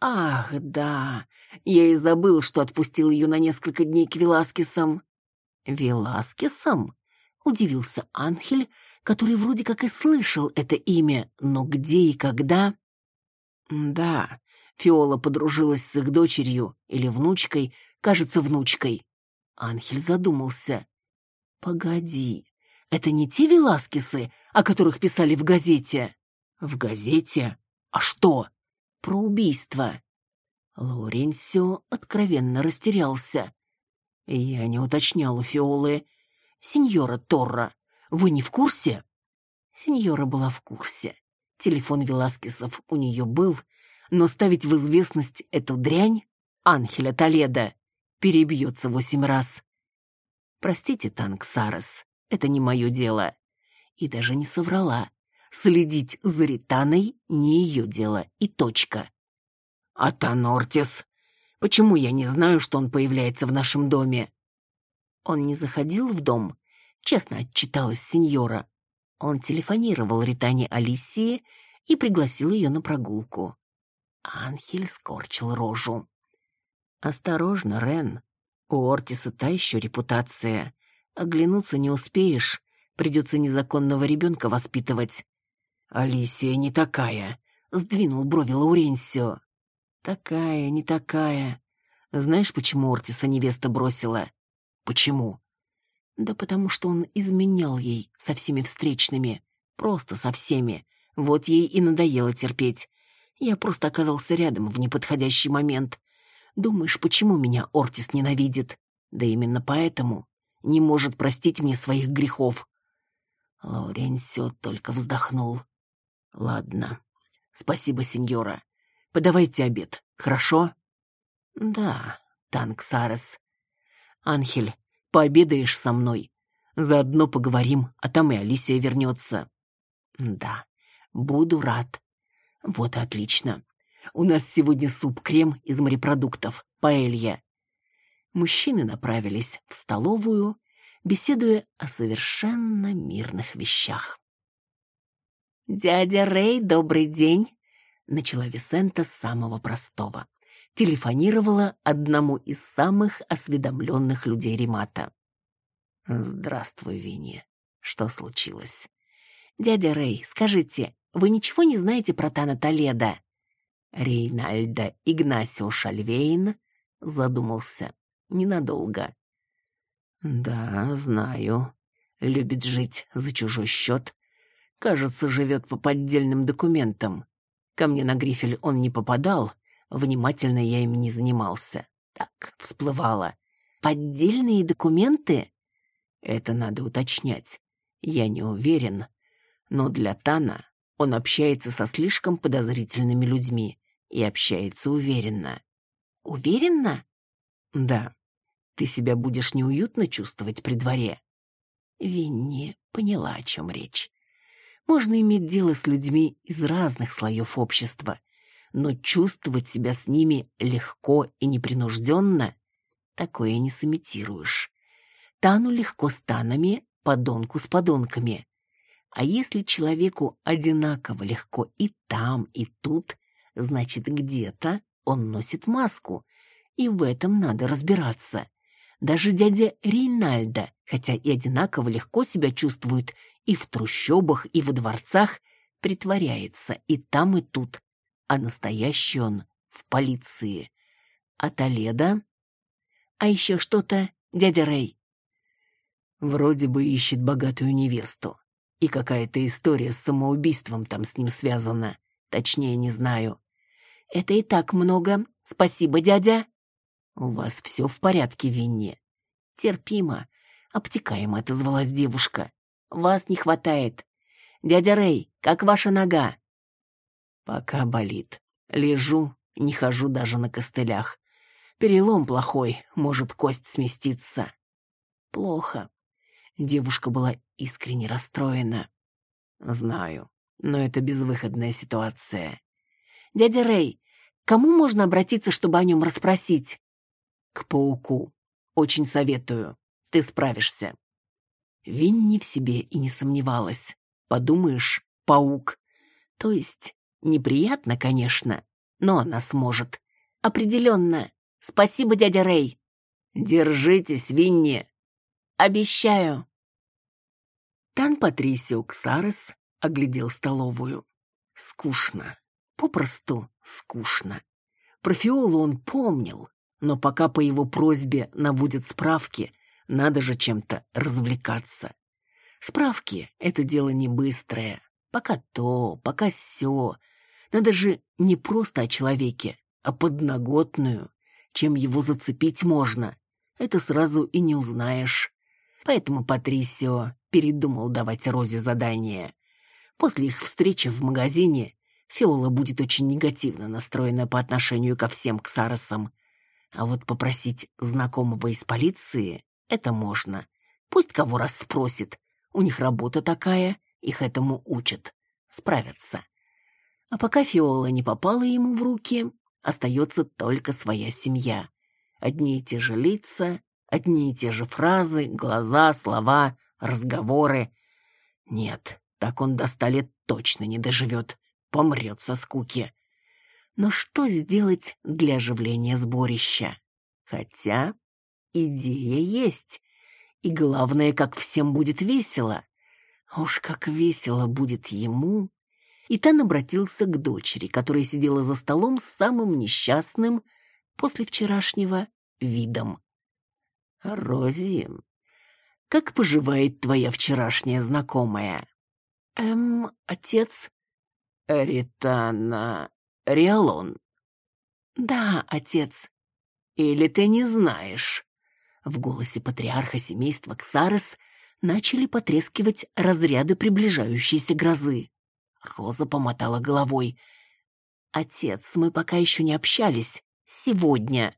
«Ах, да, я и забыл, что отпустил ее на несколько дней к Веласкесам». «Веласкесам?» — удивился Анхель, который вроде как и слышал это имя, но где и когда? «Да, Фиола подружилась с их дочерью или внучкой, кажется, внучкой. Анхель задумался. «Погоди, это не те Веласкесы, о которых писали в газете?» «В газете? А что?» «Про убийство». Лауренсио откровенно растерялся. Я не уточнял у Фиолы. «Сеньора Торра, вы не в курсе?» Сеньора была в курсе. Телефон Веласкесов у нее был, но ставить в известность эту дрянь Анхеля Толеда перебьется восемь раз. Простите, Танк Сарес, это не мое дело. И даже не соврала. Следить за Ританой не ее дело, и точка. А Танортис? Почему я не знаю, что он появляется в нашем доме? Он не заходил в дом, честно отчиталась сеньора. Он телефонировал Ритане Алисии и пригласил ее на прогулку. Анхель скорчил рожу. «Осторожно, Рен. У Ортиса та еще репутация. Оглянуться не успеешь, придется незаконного ребенка воспитывать». «Алисия не такая», — сдвинул брови Лауренсио. «Такая, не такая. Знаешь, почему Ортиса невеста бросила?» «Почему?» «Да потому что он изменял ей со всеми встречными. Просто со всеми. Вот ей и надоело терпеть. Я просто оказался рядом в неподходящий момент. Думаешь, почему меня Ортис ненавидит? Да именно поэтому не может простить мне своих грехов. Лауренсио только вздохнул. Ладно. Спасибо, сеньора. Подавайте обед, хорошо? Да, Танк Сарес. Анхель, пообедаешь со мной? Заодно поговорим, а там и Алисия вернется. Да, буду рад. Вот и отлично. У нас сегодня суп-крем из морепродуктов, паэлья. Мужчины направились в столовую, беседуя о совершенно мирных вещах. «Дядя Рэй, добрый день!» — начала Висента с самого простого. Телефонировала одному из самых осведомленных людей Римата. «Здравствуй, Винни. Что случилось?» «Дядя Рэй, скажите, вы ничего не знаете про Тана Толеда?» Рейнальдо Игнасио Шальвейн задумался ненадолго. «Да, знаю. Любит жить за чужой счет. Кажется, живет по поддельным документам. Ко мне на грифель он не попадал, внимательно я ими не занимался. Так, всплывало. Поддельные документы? Это надо уточнять. Я не уверен, но для Тана он общается со слишком подозрительными людьми и общается уверенно. Уверенно? Да. Ты себя будешь неуютно чувствовать при дворе. Винни поняла, о чем речь. Можно иметь дело с людьми из разных слоев общества, но чувствовать себя с ними легко и непринужденно — такое не сымитируешь. Тану легко с танами, подонку с подонками. А если человеку одинаково легко и там, и тут, значит, где-то он носит маску, и в этом надо разбираться. Даже дядя Рейнальдо, хотя и одинаково легко себя чувствует и в трущобах, и во дворцах, притворяется и там, и тут, а настоящий он в полиции. А Толедо? А еще что-то, дядя Рэй? Вроде бы ищет богатую невесту. И какая-то история с самоубийством там с ним связана. Точнее, не знаю. Это и так много. Спасибо, дядя. У вас все в порядке, Винни. Терпимо. Обтекаемо отозвалась девушка. Вас не хватает. Дядя Рэй, как ваша нога? Пока болит. Лежу, не хожу даже на костылях. Перелом плохой, может кость сместиться. Плохо. Девушка была искренне расстроена. Знаю, но это безвыходная ситуация. Дядя Рэй, кому можно обратиться, чтобы о нем расспросить? К пауку. Очень советую. Ты справишься. Винни в себе и не сомневалась. Подумаешь, паук. То есть, неприятно, конечно, но она сможет. Определенно. Спасибо, дядя Рэй. Держитесь, Винни. Обещаю. Тан Патрисио Ксарес оглядел столовую. Скучно. Попросту скучно. Про Фиолу он помнил, но пока по его просьбе наводят справки, надо же чем-то развлекаться. Справки — это дело не быстрое. Пока то, пока сё. Надо же не просто о человеке, а подноготную. Чем его зацепить можно, это сразу и не узнаешь. Поэтому Патрисио передумал давать Розе задание. После их встречи в магазине Фиола будет очень негативно настроена по отношению ко всем ксаросам. А вот попросить знакомого из полиции — это можно. Пусть кого раз спросит. У них работа такая, их этому учат. Справятся. А пока Фиола не попала ему в руки, остается только своя семья. Одни и те же лица, одни и те же фразы, глаза, слова, разговоры. Нет, так он до ста лет точно не доживет, помрет со скуки. Но что сделать для оживления сборища? Хотя идея есть. И главное, как всем будет весело. Уж как весело будет ему. И Тан обратился к дочери, которая сидела за столом с самым несчастным после вчерашнего видом. «Рози, как поживает твоя вчерашняя знакомая?» «Эм, отец...» «Ритана Риалон». «Да, отец». «Или ты не знаешь?» В голосе патриарха семейства Ксарес начали потрескивать разряды приближающейся грозы. Роза помотала головой. «Отец, мы пока еще не общались. Сегодня».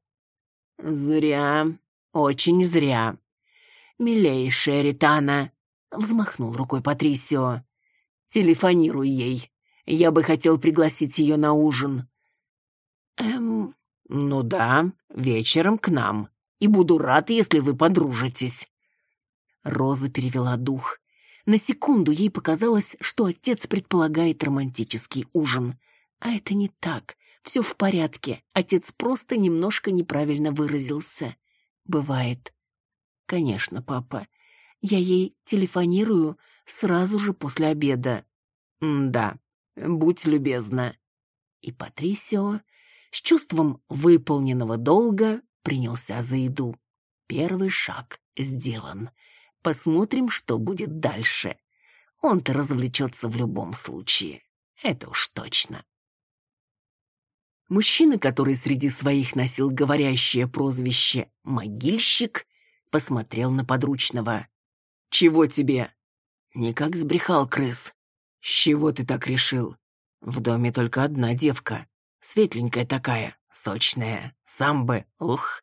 «Зря, очень зря. Милейшая Ритана», — взмахнул рукой Патрисио. «Телефонируй ей. Я бы хотел пригласить ее на ужин». «Эм...» «Ну да, вечером к нам. И буду рад, если вы подружитесь». Роза перевела дух. На секунду ей показалось, что отец предполагает романтический ужин. А это не так. Все в порядке. Отец просто немножко неправильно выразился. Бывает. Конечно, папа. Я ей телефонирую сразу же после обеда. да, будь любезна. И Патрисио с чувством выполненного долга принялся за еду. Первый шаг сделан. Посмотрим, что будет дальше. Он-то развлечется в любом случае. Это уж точно. Мужчина, который среди своих носил говорящее прозвище «могильщик», посмотрел на подручного. «Чего тебе?» «Никак сбрехал крыс». «С чего ты так решил?» «В доме только одна девка. Светленькая такая, сочная. Сам бы, ух!»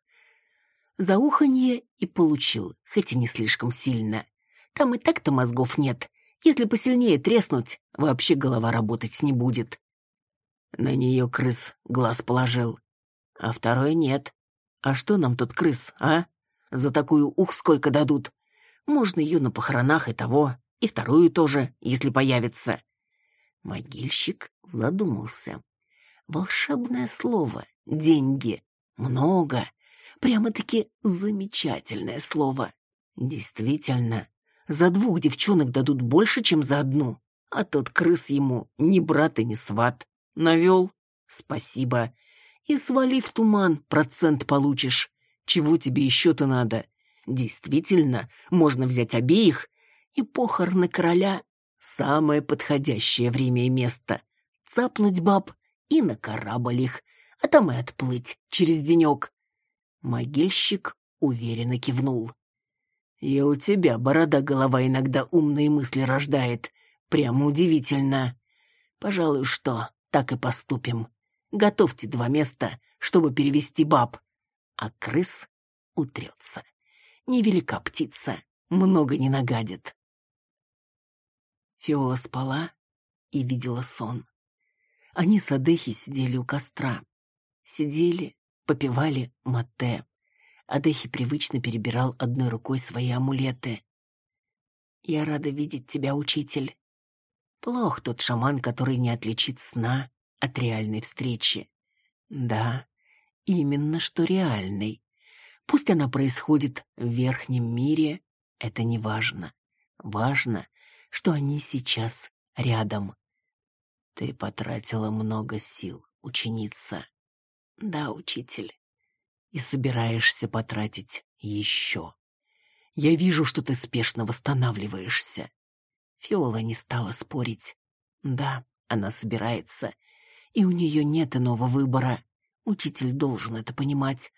За уханье и получил, хоть и не слишком сильно. Там и так-то мозгов нет. Если посильнее треснуть, вообще голова работать не будет. На нее крыс глаз положил. А второй нет. А что нам тут крыс, а? За такую ух сколько дадут. Можно ее на похоронах и того, и вторую тоже, если появится. Могильщик задумался. Волшебное слово — деньги. Много. Прямо-таки замечательное слово. Действительно, за двух девчонок дадут больше, чем за одну. А тот крыс ему ни брат и ни сват. Навел? Спасибо. И свали в туман, процент получишь. Чего тебе еще-то надо? Действительно, можно взять обеих, и похороны короля — самое подходящее время и место. Цапнуть баб и на корабль их, а там и отплыть через денек. Могильщик уверенно кивнул. «И у тебя, борода голова, иногда умные мысли рождает. Прямо удивительно. Пожалуй, что так и поступим. Готовьте два места, чтобы перевести баб. А крыс утрется. Невелика птица, много не нагадит. Фиола спала и видела сон. Они с Адехи сидели у костра. Сидели, попивали мате. Адехи привычно перебирал одной рукой свои амулеты. «Я рада видеть тебя, учитель», Плох тот шаман, который не отличит сна от реальной встречи. Да, именно что реальной. Пусть она происходит в верхнем мире, это не важно. Важно, что они сейчас рядом. Ты потратила много сил, ученица. Да, учитель. И собираешься потратить еще. Я вижу, что ты спешно восстанавливаешься. Фиола не стала спорить. Да, она собирается, и у нее нет иного выбора. Учитель должен это понимать.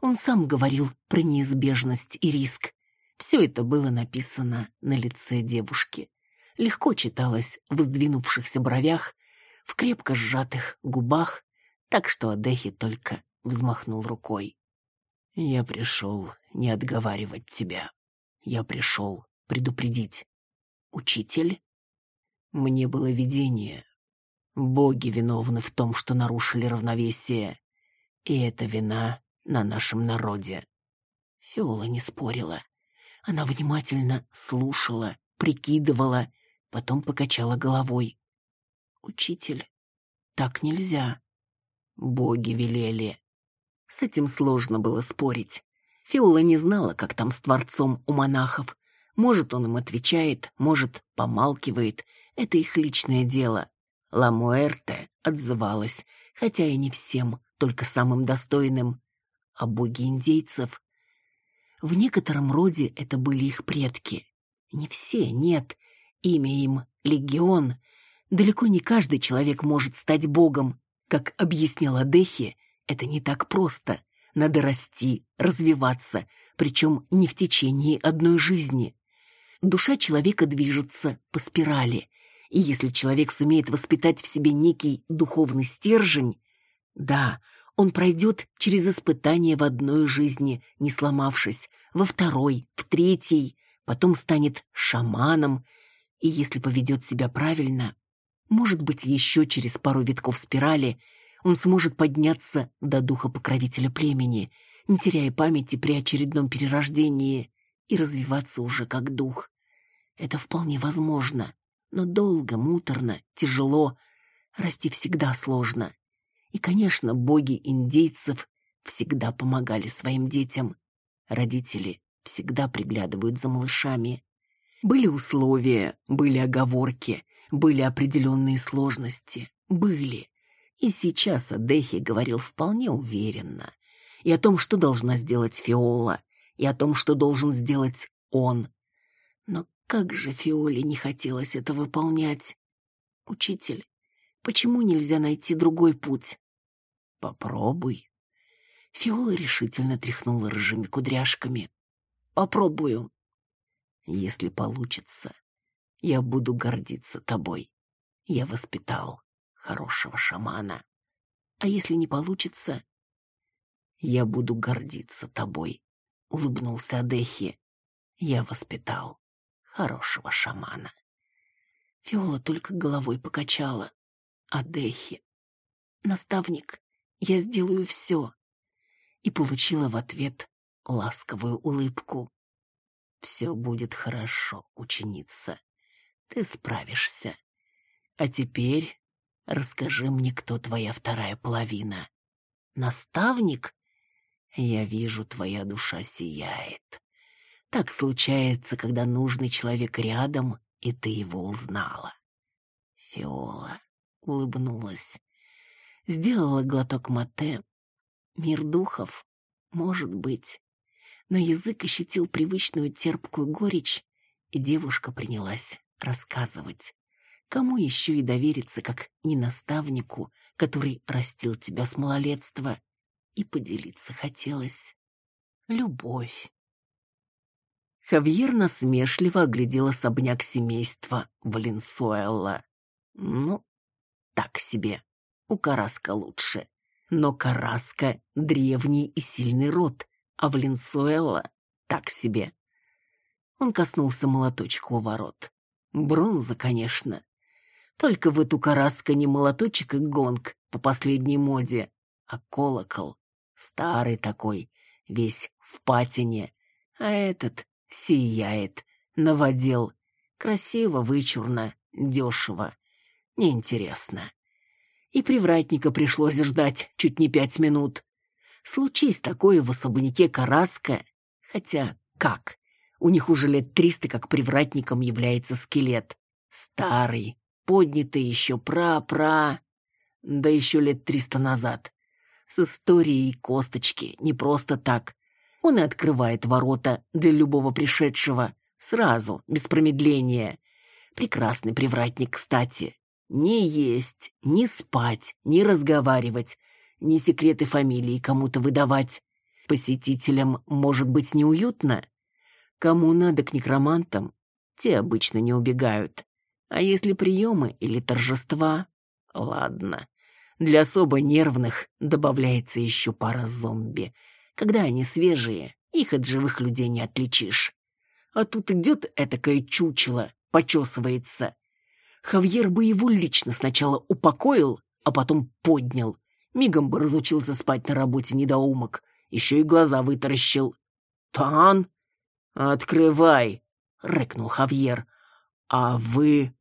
Он сам говорил про неизбежность и риск. Все это было написано на лице девушки. Легко читалось в сдвинувшихся бровях, в крепко сжатых губах, так что Адехи только взмахнул рукой. «Я пришел не отговаривать тебя. Я пришел предупредить. Учитель?» Мне было видение. Боги виновны в том, что нарушили равновесие. И это вина на нашем народе. Фиола не спорила. Она внимательно слушала, прикидывала, потом покачала головой. «Учитель, так нельзя». Боги велели. С этим сложно было спорить. Фиола не знала, как там с Творцом у монахов. Может, он им отвечает, может, помалкивает — это их личное дело. Ламуэрте отзывалась, хотя и не всем, только самым достойным. А боги индейцев... В некотором роде это были их предки. Не все, нет. Имя им — Легион. Далеко не каждый человек может стать богом. Как объясняла Дехи, это не так просто. Надо расти, развиваться, причем не в течение одной жизни. Душа человека движется по спирали. И если человек сумеет воспитать в себе некий духовный стержень, да, он пройдет через испытания в одной жизни, не сломавшись, во второй, в третьей, потом станет шаманом, и если поведет себя правильно, может быть, еще через пару витков спирали он сможет подняться до духа покровителя племени, не теряя памяти при очередном перерождении, и развиваться уже как дух. Это вполне возможно но долго, муторно, тяжело. Расти всегда сложно. И, конечно, боги индейцев всегда помогали своим детям. Родители всегда приглядывают за малышами. Были условия, были оговорки, были определенные сложности. Были. И сейчас Адехи говорил вполне уверенно. И о том, что должна сделать Фиола, и о том, что должен сделать он. Но как же Фиоле не хотелось это выполнять. Учитель, почему нельзя найти другой путь? Попробуй. Фиола решительно тряхнула рыжими кудряшками. Попробую. Если получится, я буду гордиться тобой. Я воспитал хорошего шамана. А если не получится, я буду гордиться тобой, улыбнулся Адехи. Я воспитал хорошего шамана. Фиола только головой покачала. А Дехи? Наставник, я сделаю все. И получила в ответ ласковую улыбку. Все будет хорошо, ученица. Ты справишься. А теперь расскажи мне, кто твоя вторая половина. Наставник? Я вижу, твоя душа сияет. Так случается, когда нужный человек рядом, и ты его узнала. Фиола улыбнулась, сделала глоток мате. Мир духов, может быть. Но язык ощутил привычную терпкую горечь, и девушка принялась рассказывать. Кому еще и довериться, как не наставнику, который растил тебя с малолетства, и поделиться хотелось. Любовь. Хавьер насмешливо оглядел особняк семейства Валенсуэлла. Ну, так себе. У Караска лучше. Но Караска — древний и сильный род, а Валенсуэлла — так себе. Он коснулся молоточка у ворот. Бронза, конечно. Только в эту Караска не молоточек и гонг по последней моде, а колокол. Старый такой, весь в патине. А этот Сияет, новодел. Красиво, вычурно, дешево. Неинтересно. И привратника пришлось ждать чуть не пять минут. Случись такое в особняке Караска, хотя как? У них уже лет триста как привратником является скелет. Старый, поднятый еще пра-пра, да еще лет триста назад. С историей косточки, не просто так. Он и открывает ворота для любого пришедшего, сразу, без промедления. Прекрасный привратник, кстати. Не есть, не спать, не разговаривать, не секреты фамилии кому-то выдавать. Посетителям может быть неуютно. Кому надо к некромантам, те обычно не убегают. А если приемы или торжества, ладно. Для особо нервных добавляется еще пара зомби. Когда они свежие, их от живых людей не отличишь. А тут идет этакое чучело, почесывается. Хавьер бы его лично сначала упокоил, а потом поднял. Мигом бы разучился спать на работе недоумок. Еще и глаза вытаращил. «Тан, открывай!» — рыкнул Хавьер. «А вы...»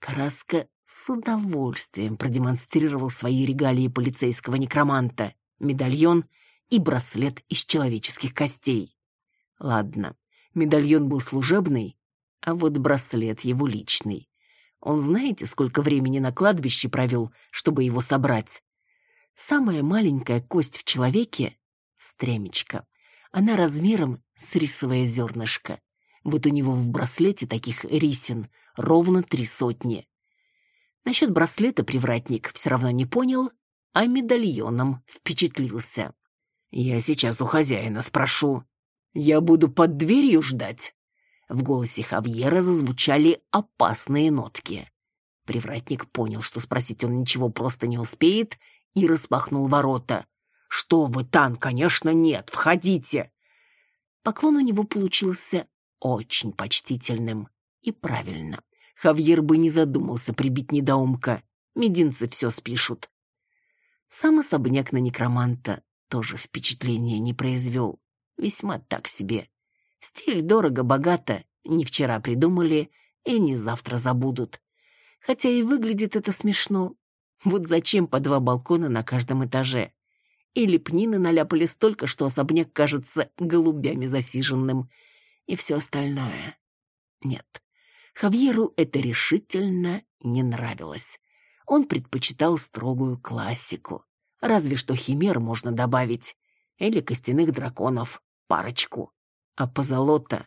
Краска с удовольствием продемонстрировал свои регалии полицейского некроманта, медальон и браслет из человеческих костей. Ладно, медальон был служебный, а вот браслет его личный. Он знаете, сколько времени на кладбище провел, чтобы его собрать? Самая маленькая кость в человеке — стремечко. Она размером с рисовое зернышко. Вот у него в браслете таких рисин ровно три сотни. Насчет браслета привратник все равно не понял, а медальоном впечатлился. «Я сейчас у хозяина спрошу. Я буду под дверью ждать?» В голосе Хавьера зазвучали опасные нотки. Привратник понял, что спросить он ничего просто не успеет, и распахнул ворота. «Что вы, Тан, конечно, нет, входите!» Поклон у него получился очень почтительным и правильно. Хавьер бы не задумался прибить недоумка. Мединцы все спишут. Сам особняк на некроманта тоже впечатления не произвел. Весьма так себе. Стиль дорого-богато, не вчера придумали и не завтра забудут. Хотя и выглядит это смешно. Вот зачем по два балкона на каждом этаже? И лепнины наляпали столько, что особняк кажется голубями засиженным. И все остальное. Нет, Хавьеру это решительно не нравилось. Он предпочитал строгую классику. Разве что химер можно добавить. Или костяных драконов. Парочку. А позолота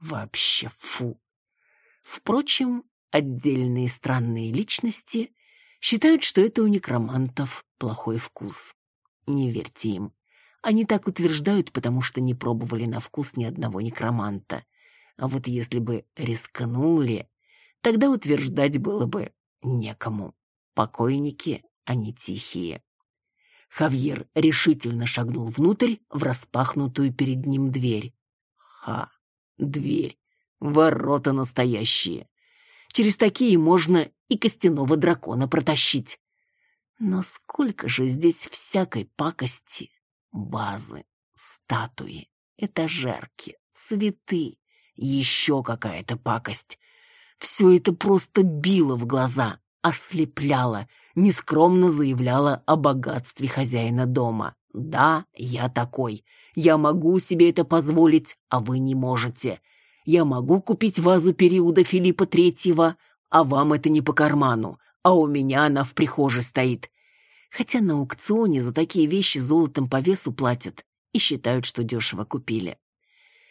вообще фу. Впрочем, отдельные странные личности считают, что это у некромантов плохой вкус. Не верьте им. Они так утверждают, потому что не пробовали на вкус ни одного некроманта. А вот если бы рискнули, тогда утверждать было бы некому. Покойники, они тихие. Хавьер решительно шагнул внутрь в распахнутую перед ним дверь. Ха, дверь, ворота настоящие. Через такие можно и костяного дракона протащить. Но сколько же здесь всякой пакости, базы, статуи, этажерки, цветы, еще какая-то пакость. Все это просто било в глаза, ослепляло, нескромно заявляло о богатстве хозяина дома. «Да, я такой. Я могу себе это позволить, а вы не можете. Я могу купить вазу периода Филиппа Третьего, а вам это не по карману, а у меня она в прихожей стоит. Хотя на аукционе за такие вещи золотом по весу платят и считают, что дешево купили.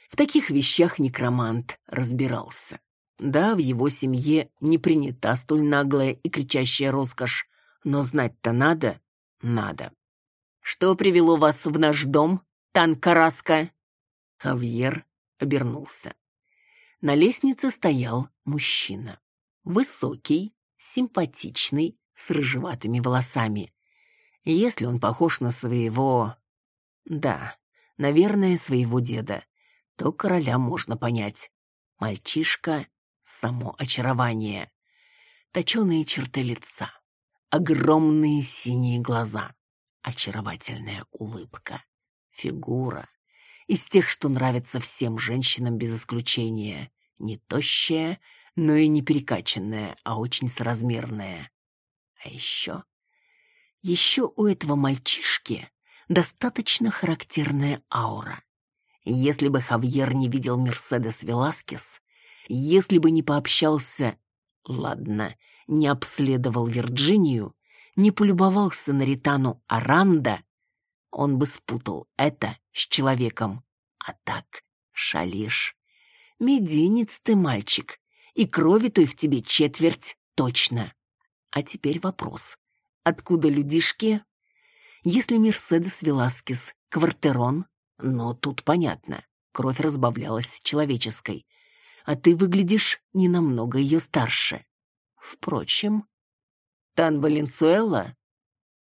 В таких вещах некромант разбирался. Да, в его семье не принята столь наглая и кричащая роскошь, но знать-то надо, надо. «Что привело вас в наш дом, Танкараска?» Хавьер обернулся. На лестнице стоял мужчина. Высокий, симпатичный, с рыжеватыми волосами. Если он похож на своего... Да, наверное, своего деда то короля можно понять. Мальчишка — само очарование. Точеные черты лица, огромные синие глаза, очаровательная улыбка, фигура. Из тех, что нравятся всем женщинам без исключения. Не тощая, но и не перекачанная, а очень соразмерная. А еще... Еще у этого мальчишки достаточно характерная аура. Если бы Хавьер не видел Мерседес Веласкес, если бы не пообщался, ладно, не обследовал Вирджинию, не полюбовался на Ритану Аранда, он бы спутал это с человеком. А так шалишь. Мединец ты, мальчик, и крови той в тебе четверть точно. А теперь вопрос. Откуда людишки? Если Мерседес Веласкес квартерон, но тут понятно, кровь разбавлялась человеческой. А ты выглядишь не намного ее старше. Впрочем... Тан Валенсуэла?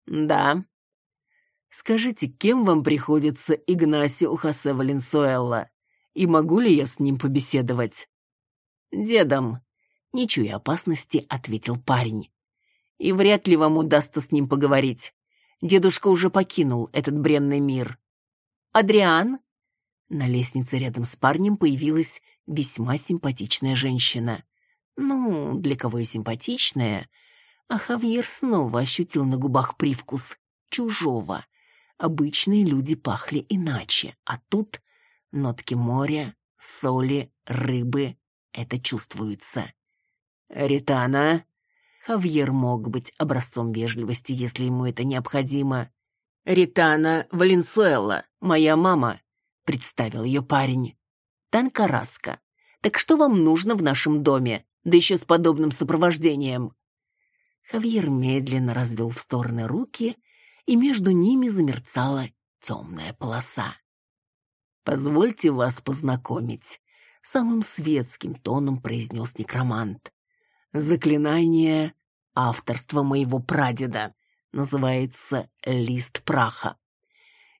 Да. Скажите, кем вам приходится Игнасио Хосе Валенсуэла? И могу ли я с ним побеседовать? Дедом. Не чуя опасности, ответил парень. И вряд ли вам удастся с ним поговорить. Дедушка уже покинул этот бренный мир. «Адриан?» На лестнице рядом с парнем появилась весьма симпатичная женщина. Ну, для кого и симпатичная. А Хавьер снова ощутил на губах привкус чужого. Обычные люди пахли иначе, а тут нотки моря, соли, рыбы. Это чувствуется. «Ритана?» Хавьер мог быть образцом вежливости, если ему это необходимо. «Ритана Валенсуэла, моя мама», — представил ее парень. «Танкараска. Так что вам нужно в нашем доме, да еще с подобным сопровождением?» Хавьер медленно развел в стороны руки, и между ними замерцала темная полоса. «Позвольте вас познакомить», — самым светским тоном произнес некромант. Заклинание авторства моего прадеда. Называется «Лист праха».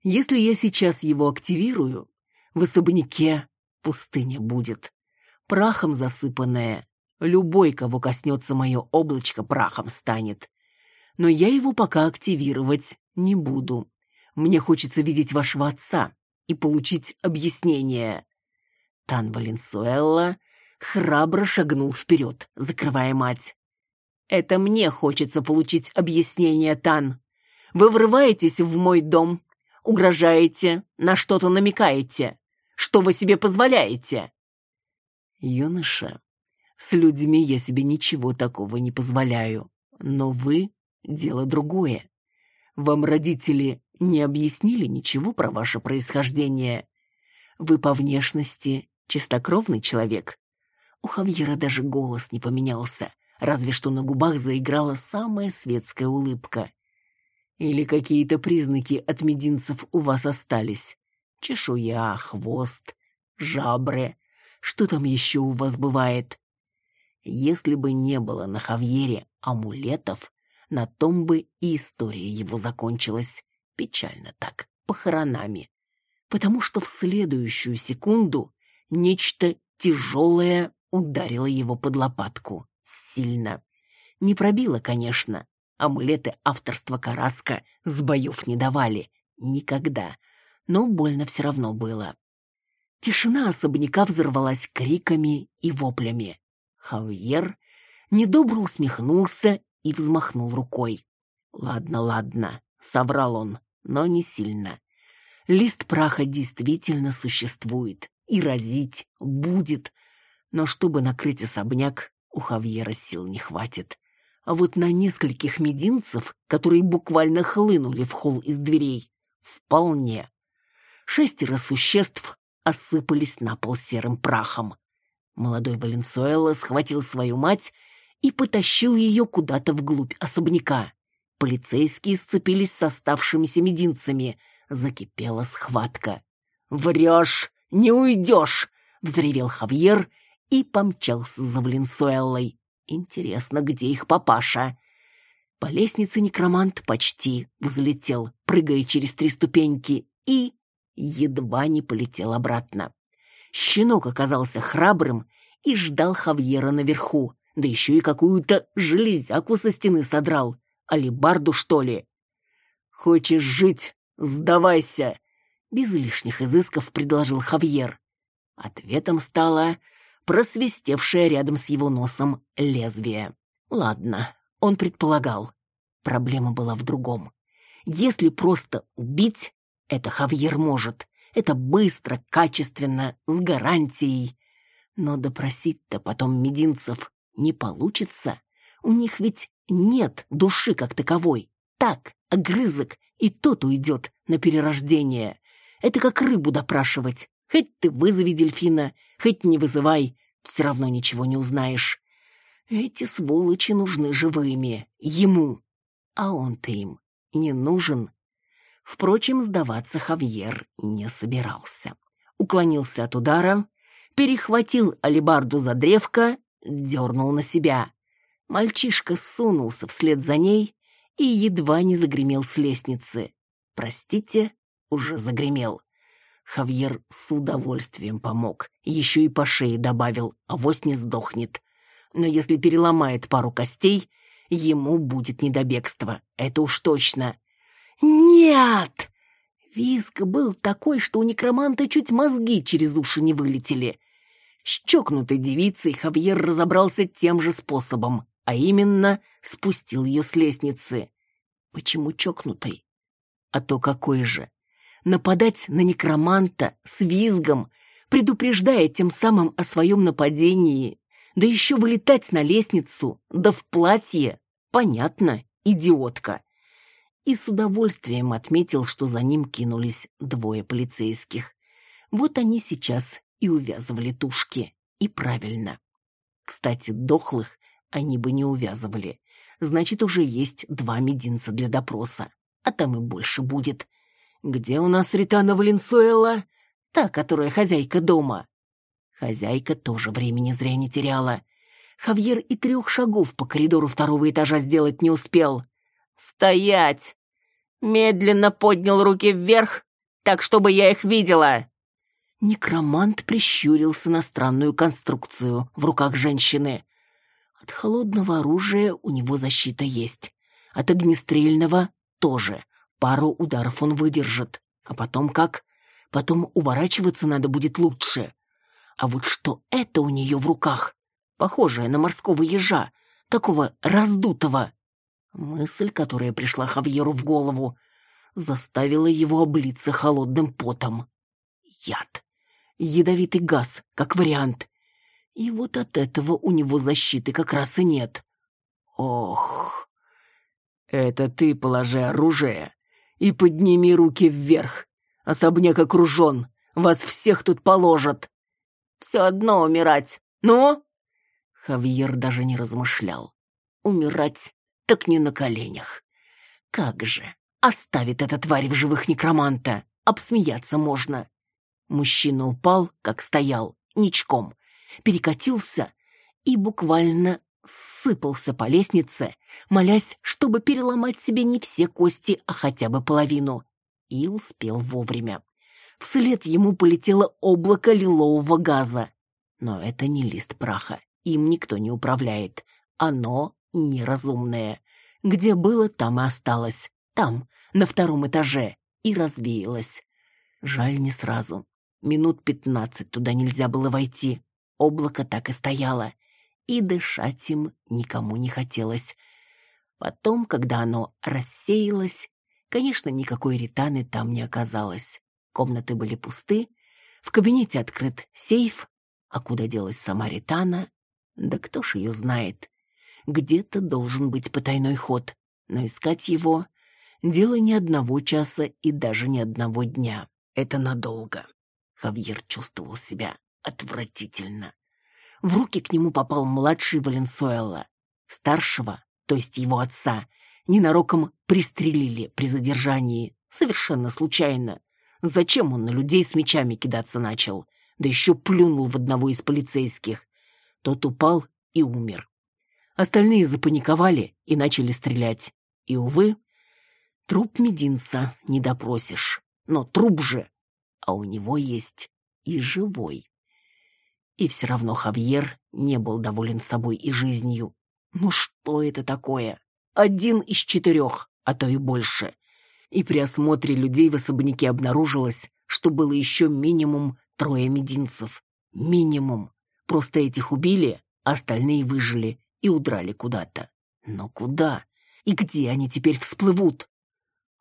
Если я сейчас его активирую, в особняке пустыня будет. Прахом засыпанная. Любой, кого коснется мое облачко, прахом станет. Но я его пока активировать не буду. Мне хочется видеть вашего отца и получить объяснение. Тан Валенсуэлла храбро шагнул вперед, закрывая мать. «Это мне хочется получить объяснение, Тан. Вы врываетесь в мой дом, угрожаете, на что-то намекаете. Что вы себе позволяете?» «Юноша, с людьми я себе ничего такого не позволяю. Но вы — дело другое. Вам родители не объяснили ничего про ваше происхождение. Вы по внешности чистокровный человек, у Хавьера даже голос не поменялся, разве что на губах заиграла самая светская улыбка. Или какие-то признаки от мединцев у вас остались? Чешуя, хвост, жабры. Что там еще у вас бывает? Если бы не было на Хавьере амулетов, на том бы и история его закончилась. Печально так, похоронами. Потому что в следующую секунду нечто тяжелое ударила его под лопатку. Сильно. Не пробила, конечно. Амулеты авторства Караска с боев не давали. Никогда. Но больно все равно было. Тишина особняка взорвалась криками и воплями. Хавьер недобро усмехнулся и взмахнул рукой. «Ладно, ладно», — соврал он, но не сильно. Лист праха действительно существует и разить будет, но чтобы накрыть особняк, у Хавьера сил не хватит. А вот на нескольких мединцев, которые буквально хлынули в холл из дверей, вполне. Шестеро существ осыпались на пол серым прахом. Молодой Валенсуэлла схватил свою мать и потащил ее куда-то вглубь особняка. Полицейские сцепились с оставшимися мединцами. Закипела схватка. «Врешь! Не уйдешь!» — взревел Хавьер — и помчался за Валенсуэллой. Интересно, где их папаша? По лестнице некромант почти взлетел, прыгая через три ступеньки, и едва не полетел обратно. Щенок оказался храбрым и ждал Хавьера наверху, да еще и какую-то железяку со стены содрал. Алибарду, что ли? «Хочешь жить? Сдавайся!» Без лишних изысков предложил Хавьер. Ответом стало просвистевшее рядом с его носом лезвие. Ладно, он предполагал. Проблема была в другом. Если просто убить, это Хавьер может. Это быстро, качественно, с гарантией. Но допросить-то потом мединцев не получится. У них ведь нет души как таковой. Так, огрызок и тот уйдет на перерождение. Это как рыбу допрашивать. Хоть ты вызови дельфина, хоть не вызывай, все равно ничего не узнаешь. Эти сволочи нужны живыми, ему, а он-то им не нужен. Впрочем, сдаваться Хавьер не собирался. Уклонился от удара, перехватил алебарду за древко, дернул на себя. Мальчишка сунулся вслед за ней и едва не загремел с лестницы. Простите, уже загремел. Хавьер с удовольствием помог, еще и по шее добавил, авось не сдохнет. Но если переломает пару костей, ему будет недобегство, это уж точно. «Нет!» Визг был такой, что у некроманта чуть мозги через уши не вылетели. С чокнутой девицей Хавьер разобрался тем же способом, а именно спустил ее с лестницы. Почему чокнутой? А то какой же? Нападать на некроманта с визгом, предупреждая тем самым о своем нападении, да еще вылетать на лестницу, да в платье. Понятно, идиотка и с удовольствием отметил, что за ним кинулись двое полицейских. Вот они сейчас и увязывали тушки. И правильно. Кстати, дохлых они бы не увязывали. Значит, уже есть два мединца для допроса. А там и больше будет. Где у нас Ритана Валенсуэла? Та, которая хозяйка дома. Хозяйка тоже времени зря не теряла. Хавьер и трех шагов по коридору второго этажа сделать не успел. «Стоять!» Медленно поднял руки вверх, так, чтобы я их видела. Некромант прищурился на странную конструкцию в руках женщины. От холодного оружия у него защита есть. От огнестрельного тоже. Пару ударов он выдержит. А потом как? Потом уворачиваться надо будет лучше. А вот что это у нее в руках? Похожее на морского ежа, такого раздутого. Мысль, которая пришла Хавьеру в голову, заставила его облиться холодным потом. Яд. Ядовитый газ, как вариант. И вот от этого у него защиты как раз и нет. Ох. Это ты положи оружие и подними руки вверх. Особняк окружен. Вас всех тут положат. Все одно умирать. Ну? Хавьер даже не размышлял. Умирать так не на коленях. Как же, оставит эта тварь в живых некроманта, обсмеяться можно. Мужчина упал, как стоял, ничком, перекатился и буквально сыпался по лестнице, молясь, чтобы переломать себе не все кости, а хотя бы половину. И успел вовремя. Вслед ему полетело облако лилового газа. Но это не лист праха, им никто не управляет. Оно неразумное. Где было, там и осталось. Там, на втором этаже, и развеялось. Жаль, не сразу. Минут пятнадцать туда нельзя было войти. Облако так и стояло. И дышать им никому не хотелось. Потом, когда оно рассеялось, конечно, никакой ританы там не оказалось. Комнаты были пусты, в кабинете открыт сейф, а куда делась сама ритана, да кто ж ее знает. Где-то должен быть потайной ход, но искать его — дело не одного часа и даже не одного дня. Это надолго. Хавьер чувствовал себя отвратительно. В руки к нему попал младший Валенсуэла. Старшего, то есть его отца, ненароком пристрелили при задержании, совершенно случайно. Зачем он на людей с мечами кидаться начал? Да еще плюнул в одного из полицейских. Тот упал и умер. Остальные запаниковали и начали стрелять. И, увы, труп мединца не допросишь. Но труп же, а у него есть и живой. И все равно Хавьер не был доволен собой и жизнью. Ну что это такое? Один из четырех, а то и больше. И при осмотре людей в особняке обнаружилось, что было еще минимум трое мединцев. Минимум. Просто этих убили, а остальные выжили и удрали куда-то. Но куда? И где они теперь всплывут?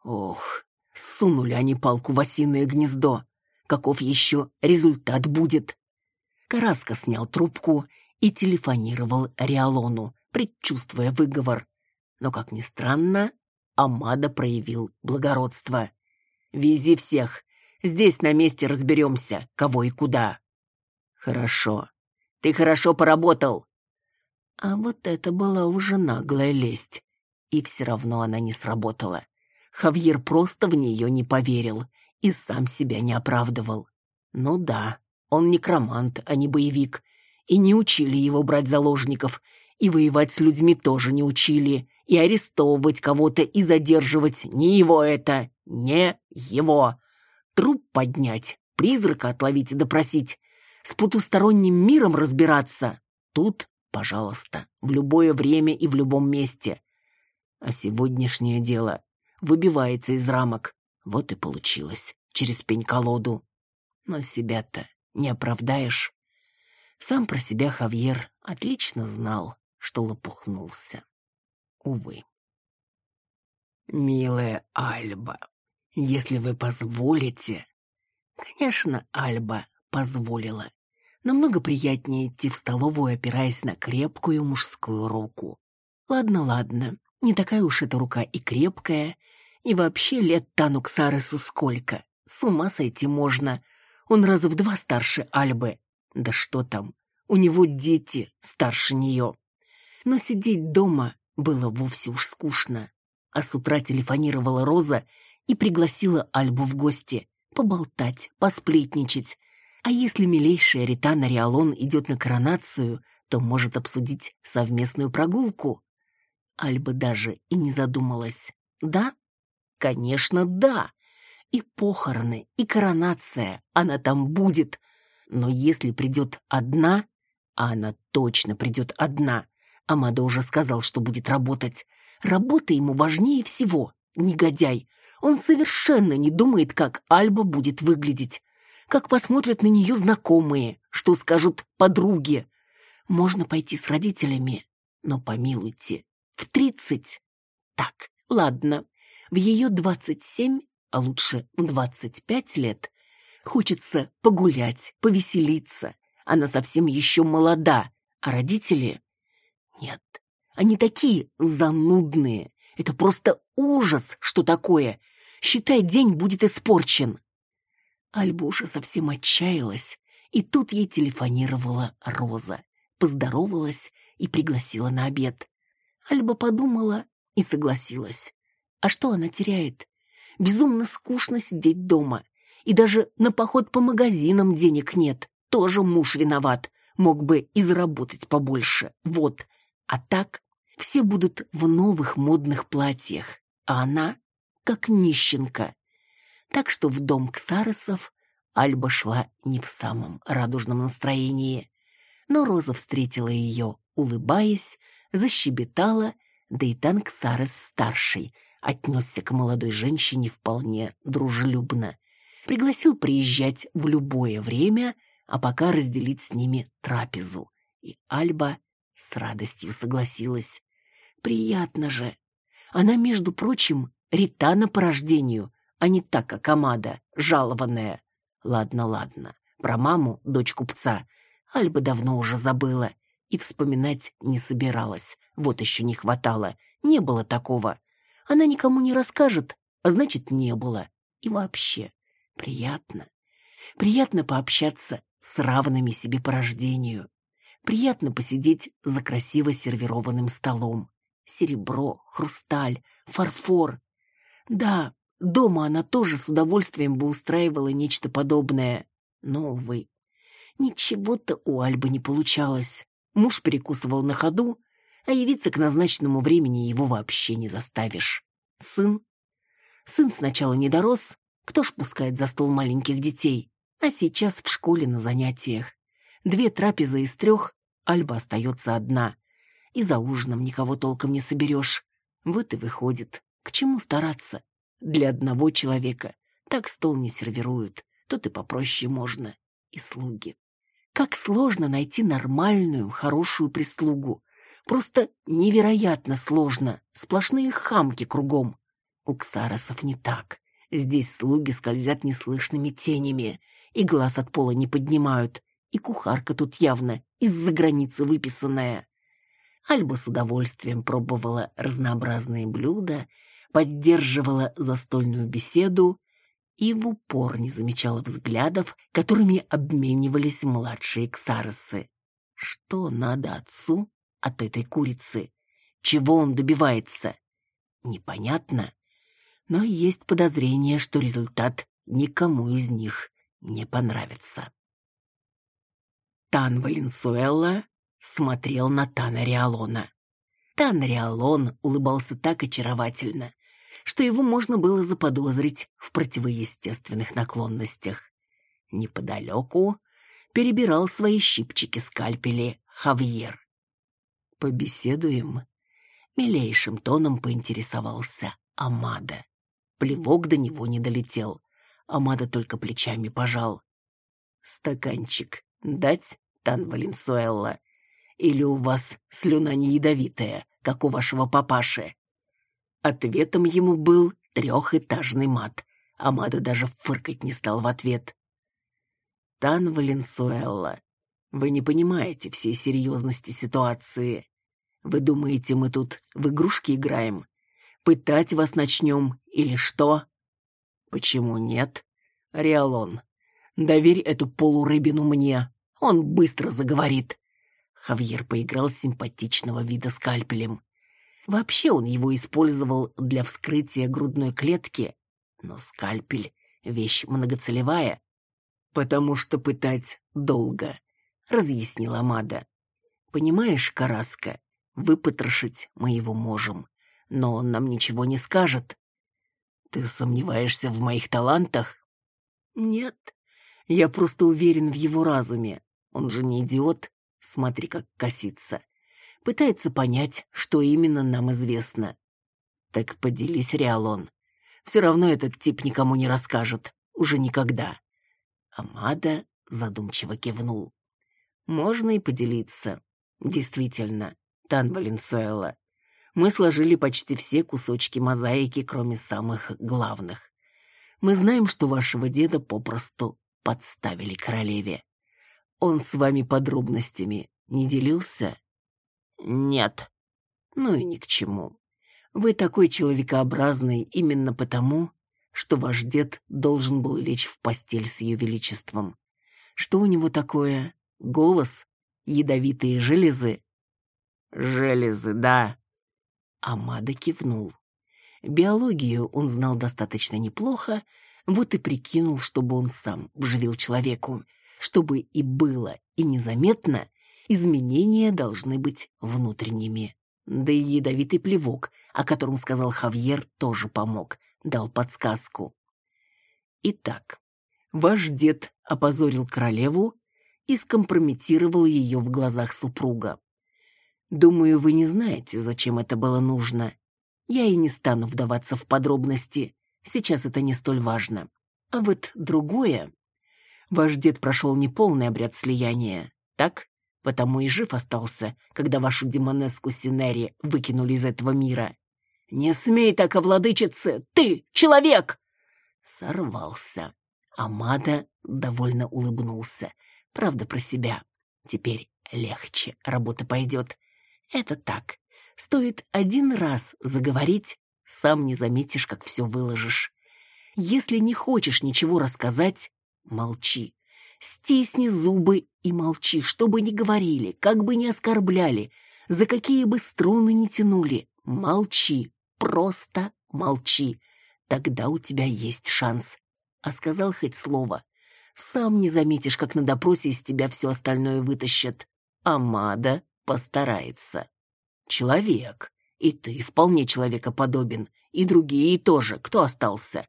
Ох, сунули они палку в осиное гнездо. Каков еще результат будет? Караска снял трубку и телефонировал Риалону, предчувствуя выговор. Но, как ни странно, Амада проявил благородство. «Вези всех. Здесь на месте разберемся, кого и куда». «Хорошо. Ты хорошо поработал». А вот это была уже наглая лесть. И все равно она не сработала. Хавьер просто в нее не поверил и сам себя не оправдывал. Ну да, он некромант, а не боевик. И не учили его брать заложников, и воевать с людьми тоже не учили, и арестовывать кого-то и задерживать не его это, не его. Труп поднять, призрака отловить и допросить, с потусторонним миром разбираться. Тут, пожалуйста, в любое время и в любом месте. А сегодняшнее дело выбивается из рамок. Вот и получилось, через пень-колоду. Но себя-то не оправдаешь. Сам про себя Хавьер отлично знал что лопухнулся. Увы. «Милая Альба, если вы позволите...» Конечно, Альба позволила. Намного приятнее идти в столовую, опираясь на крепкую мужскую руку. Ладно, ладно, не такая уж эта рука и крепкая. И вообще лет Тану Ксаресу сколько? С ума сойти можно. Он раза в два старше Альбы. Да что там, у него дети старше нее но сидеть дома было вовсе уж скучно. А с утра телефонировала Роза и пригласила Альбу в гости, поболтать, посплетничать. А если милейшая Ритана Риалон идет на коронацию, то может обсудить совместную прогулку. Альба даже и не задумалась. Да? Конечно, да. И похороны, и коронация, она там будет. Но если придет одна, а она точно придет одна, Амада уже сказал, что будет работать. Работа ему важнее всего. Негодяй. Он совершенно не думает, как Альба будет выглядеть. Как посмотрят на нее знакомые, что скажут подруги. Можно пойти с родителями, но помилуйте, в тридцать. Так, ладно, в ее двадцать семь, а лучше двадцать пять лет, хочется погулять, повеселиться. Она совсем еще молода, а родители нет, они такие занудные. Это просто ужас, что такое. Считай, день будет испорчен. Альбуша совсем отчаялась, и тут ей телефонировала Роза. Поздоровалась и пригласила на обед. Альба подумала и согласилась. А что она теряет? Безумно скучно сидеть дома. И даже на поход по магазинам денег нет. Тоже муж виноват. Мог бы и заработать побольше. Вот. А так все будут в новых модных платьях, а она как нищенка. Так что в дом Ксаресов Альба шла не в самом радужном настроении. Но Роза встретила ее, улыбаясь, защебетала, да и Тан Ксарес-старший отнесся к молодой женщине вполне дружелюбно. Пригласил приезжать в любое время, а пока разделить с ними трапезу. И Альба с радостью согласилась. Приятно же. Она, между прочим, Ритана по рождению, а не так, как Амада, жалованная. Ладно, ладно. Про маму, дочь купца, Альба давно уже забыла и вспоминать не собиралась. Вот еще не хватало. Не было такого. Она никому не расскажет, а значит, не было. И вообще, приятно. Приятно пообщаться с равными себе по рождению. Приятно посидеть за красиво сервированным столом. Серебро, хрусталь, фарфор. Да, дома она тоже с удовольствием бы устраивала нечто подобное. Но, увы, ничего-то у Альбы не получалось. Муж перекусывал на ходу, а явиться к назначенному времени его вообще не заставишь. Сын? Сын сначала не дорос, кто ж пускает за стол маленьких детей, а сейчас в школе на занятиях. Две трапезы из трех, Альба остается одна. И за ужином никого толком не соберешь. Вот и выходит. К чему стараться? Для одного человека. Так стол не сервируют. Тут и попроще можно. И слуги. Как сложно найти нормальную, хорошую прислугу. Просто невероятно сложно. Сплошные хамки кругом. У Ксаросов не так. Здесь слуги скользят неслышными тенями и глаз от пола не поднимают. И кухарка тут явно из-за границы выписанная. Альба с удовольствием пробовала разнообразные блюда, поддерживала застольную беседу и в упор не замечала взглядов, которыми обменивались младшие ксаросы. Что надо отцу от этой курицы? Чего он добивается? Непонятно, но есть подозрение, что результат никому из них не понравится. Тан Валенсуэлла смотрел на Тана Риалона. Тан Риалон улыбался так очаровательно, что его можно было заподозрить в противоестественных наклонностях. Неподалеку перебирал свои щипчики-скальпели Хавьер. «Побеседуем?» Милейшим тоном поинтересовался Амада. Плевок до него не долетел. Амада только плечами пожал. «Стаканчик дать, Тан Валенсуэлла? Или у вас слюна не ядовитая, как у вашего папаши?» Ответом ему был трехэтажный мат. Амада даже фыркать не стал в ответ. «Тан Валенсуэлла, вы не понимаете всей серьезности ситуации. Вы думаете, мы тут в игрушки играем? Пытать вас начнем или что?» «Почему нет?» «Риалон, доверь эту полурыбину мне, он быстро заговорит». Хавьер поиграл симпатичного вида скальпелем. Вообще он его использовал для вскрытия грудной клетки, но скальпель — вещь многоцелевая, потому что пытать долго, — разъяснила Мада. Понимаешь, Караска, выпотрошить мы его можем, но он нам ничего не скажет. Ты сомневаешься в моих талантах? Нет, я просто уверен в его разуме. Он же не идиот, смотри, как косится пытается понять, что именно нам известно. Так поделись, Риалон. Все равно этот тип никому не расскажет. Уже никогда. Амада задумчиво кивнул. Можно и поделиться. Действительно, Тан Валенсуэла. Мы сложили почти все кусочки мозаики, кроме самых главных. Мы знаем, что вашего деда попросту подставили королеве. Он с вами подробностями не делился? «Нет». «Ну и ни к чему. Вы такой человекообразный именно потому, что ваш дед должен был лечь в постель с ее величеством. Что у него такое? Голос? Ядовитые железы?» «Железы, да». Амада кивнул. Биологию он знал достаточно неплохо, вот и прикинул, чтобы он сам вживил человеку, чтобы и было, и незаметно, изменения должны быть внутренними. Да и ядовитый плевок, о котором сказал Хавьер, тоже помог, дал подсказку. Итак, ваш дед опозорил королеву и скомпрометировал ее в глазах супруга. Думаю, вы не знаете, зачем это было нужно. Я и не стану вдаваться в подробности, сейчас это не столь важно. А вот другое. Ваш дед прошел неполный обряд слияния, так? Потому и жив остался, когда вашу демонеску Синери выкинули из этого мира. «Не смей так, овладычице! Ты человек!» Сорвался. Амада довольно улыбнулся. Правда, про себя. Теперь легче, работа пойдет. Это так. Стоит один раз заговорить, сам не заметишь, как все выложишь. Если не хочешь ничего рассказать, молчи. Стисни зубы и молчи, что бы ни говорили, как бы ни оскорбляли, за какие бы струны ни тянули. Молчи, просто молчи. Тогда у тебя есть шанс. А сказал хоть слово. Сам не заметишь, как на допросе из тебя все остальное вытащат. Амада постарается. Человек. И ты вполне человекоподобен. И другие тоже. Кто остался?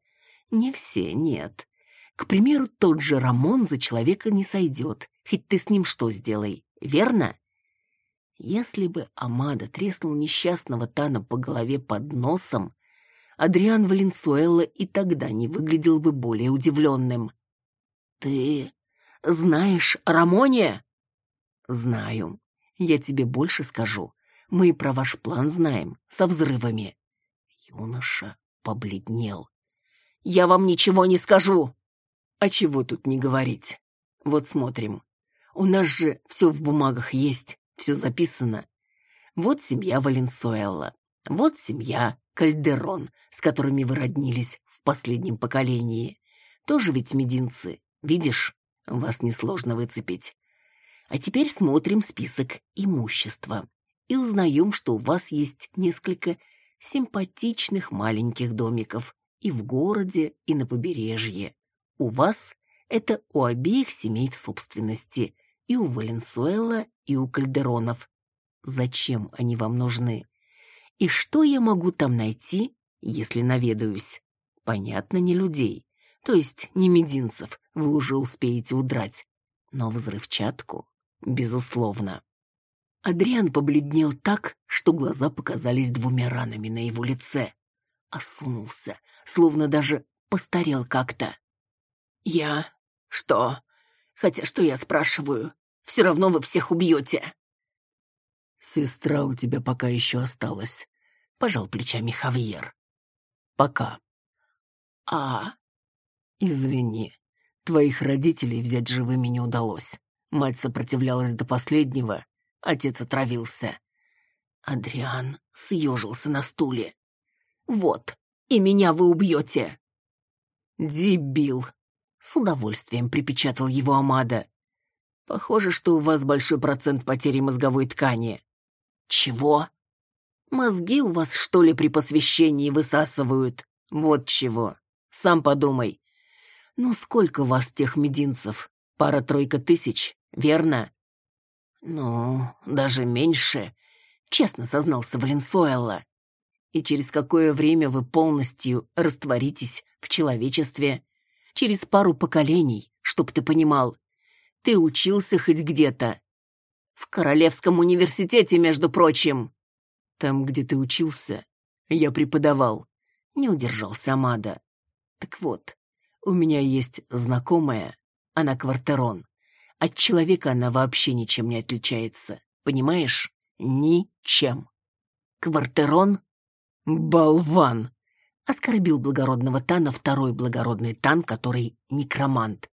Не все, нет. К примеру, тот же Рамон за человека не сойдет, хоть ты с ним что сделай, верно? Если бы Амада треснул несчастного Тана по голове под носом, Адриан Валенсуэлла и тогда не выглядел бы более удивленным. «Ты знаешь Рамоне?» «Знаю. Я тебе больше скажу. Мы и про ваш план знаем, со взрывами». Юноша побледнел. «Я вам ничего не скажу!» А чего тут не говорить? Вот смотрим. У нас же все в бумагах есть, все записано. Вот семья Валенсуэлла, вот семья Кальдерон, с которыми вы роднились в последнем поколении. Тоже ведь мединцы, видишь? Вас несложно выцепить. А теперь смотрим список имущества и узнаем, что у вас есть несколько симпатичных маленьких домиков и в городе, и на побережье. У вас это у обеих семей в собственности, и у Валенсуэла, и у Кальдеронов. Зачем они вам нужны? И что я могу там найти, если наведаюсь? Понятно, не людей, то есть не мединцев, вы уже успеете удрать. Но взрывчатку, безусловно. Адриан побледнел так, что глаза показались двумя ранами на его лице. Осунулся, словно даже постарел как-то. «Я? Что? Хотя что я спрашиваю? Все равно вы всех убьете!» «Сестра у тебя пока еще осталась», — пожал плечами Хавьер. «Пока». «А...» «Извини, твоих родителей взять живыми не удалось. Мать сопротивлялась до последнего, отец отравился». Адриан съежился на стуле. «Вот, и меня вы убьете!» «Дебил!» — с удовольствием припечатал его Амада. «Похоже, что у вас большой процент потери мозговой ткани». «Чего?» «Мозги у вас, что ли, при посвящении высасывают? Вот чего. Сам подумай. Ну, сколько вас тех мединцев? Пара-тройка тысяч, верно?» «Ну, даже меньше», — честно сознался Валенсуэлла. «И через какое время вы полностью растворитесь в человечестве? Через пару поколений, чтоб ты понимал. Ты учился хоть где-то, в Королевском университете, между прочим. Там, где ты учился, я преподавал. Не удержался Амада. Так вот, у меня есть знакомая, она квартерон. От человека она вообще ничем не отличается. Понимаешь? Ничем. Квартерон? Болван! Оскорбил благородного Тана второй благородный Тан, который некромант.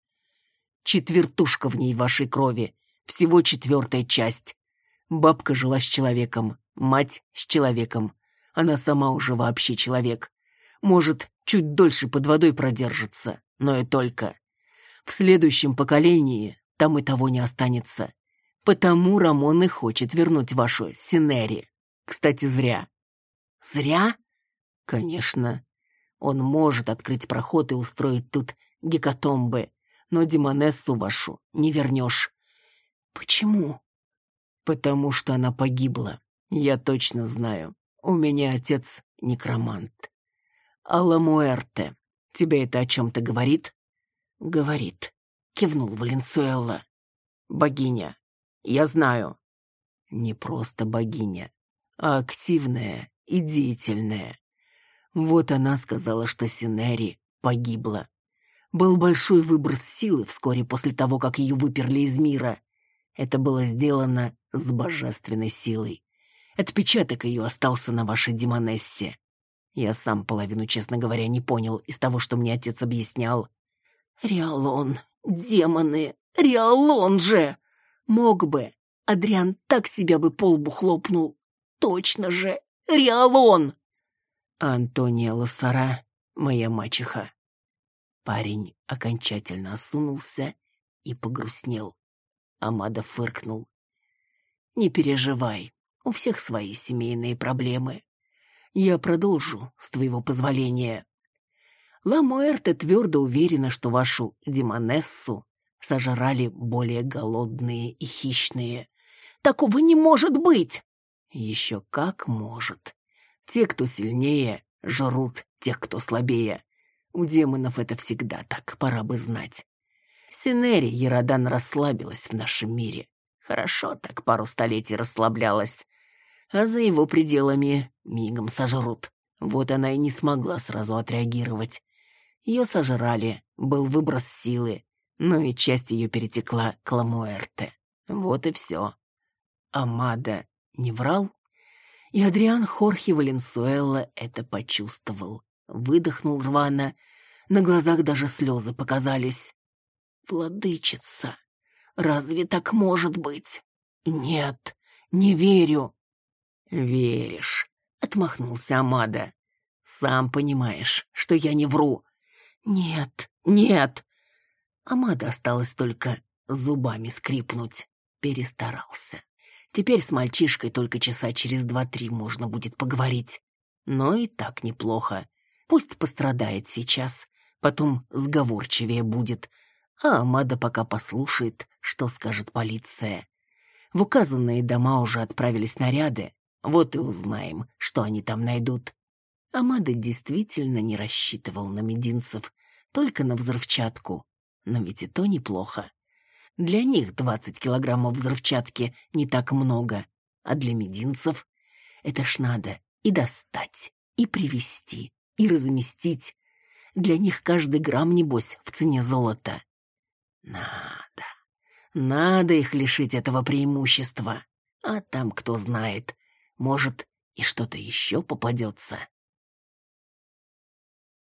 Четвертушка в ней вашей крови. Всего четвертая часть. Бабка жила с человеком, мать с человеком. Она сама уже вообще человек. Может, чуть дольше под водой продержится, но и только. В следующем поколении там и того не останется. Потому Рамон и хочет вернуть вашу Синери. Кстати, зря. Зря? Конечно. Он может открыть проход и устроить тут гекатомбы, но Демонессу вашу не вернешь. «Почему?» «Потому что она погибла. Я точно знаю. У меня отец некромант. Алла Муэрте. Тебе это о чем-то говорит?» «Говорит», — кивнул Валенсуэлла. «Богиня. Я знаю». «Не просто богиня, а активная и деятельная. Вот она сказала, что Синери погибла. Был большой выброс силы вскоре после того, как ее выперли из мира. Это было сделано с божественной силой. Отпечаток ее остался на вашей демонессе. Я сам половину, честно говоря, не понял из того, что мне отец объяснял. «Риалон, демоны, Риалон же! Мог бы, Адриан так себя бы полбу хлопнул. Точно же, Риалон!» Антония Лассара, моя мачеха. Парень окончательно осунулся и погрустнел. Амада фыркнул. «Не переживай, у всех свои семейные проблемы. Я продолжу, с твоего позволения. Ла Муэрте твердо уверена, что вашу демонессу сожрали более голодные и хищные. Такого не может быть!» «Еще как может. Те, кто сильнее, жрут тех, кто слабее. У демонов это всегда так, пора бы знать. Синери Еродан расслабилась в нашем мире. Хорошо так пару столетий расслаблялась. А за его пределами мигом сожрут. Вот она и не смогла сразу отреагировать. Ее сожрали, был выброс силы, но и часть ее перетекла к Ламуэрте. Вот и все. Амада не врал? И Адриан Хорхе Валенсуэлла это почувствовал. Выдохнул рвано, на глазах даже слезы показались. Владычица, разве так может быть? Нет, не верю. Веришь, отмахнулся Амада. Сам понимаешь, что я не вру. Нет, нет. Амада осталось только зубами скрипнуть. Перестарался. Теперь с мальчишкой только часа через два-три можно будет поговорить. Но и так неплохо. Пусть пострадает сейчас, потом сговорчивее будет, а Амада пока послушает, что скажет полиция. В указанные дома уже отправились наряды, вот и узнаем, что они там найдут. Амада действительно не рассчитывал на мединцев, только на взрывчатку. Но ведь и то неплохо. Для них 20 килограммов взрывчатки не так много, а для мединцев это ж надо и достать, и привезти, и разместить. Для них каждый грамм, небось, в цене золота. Надо, надо их лишить этого преимущества. А там, кто знает, может, и что-то еще попадется.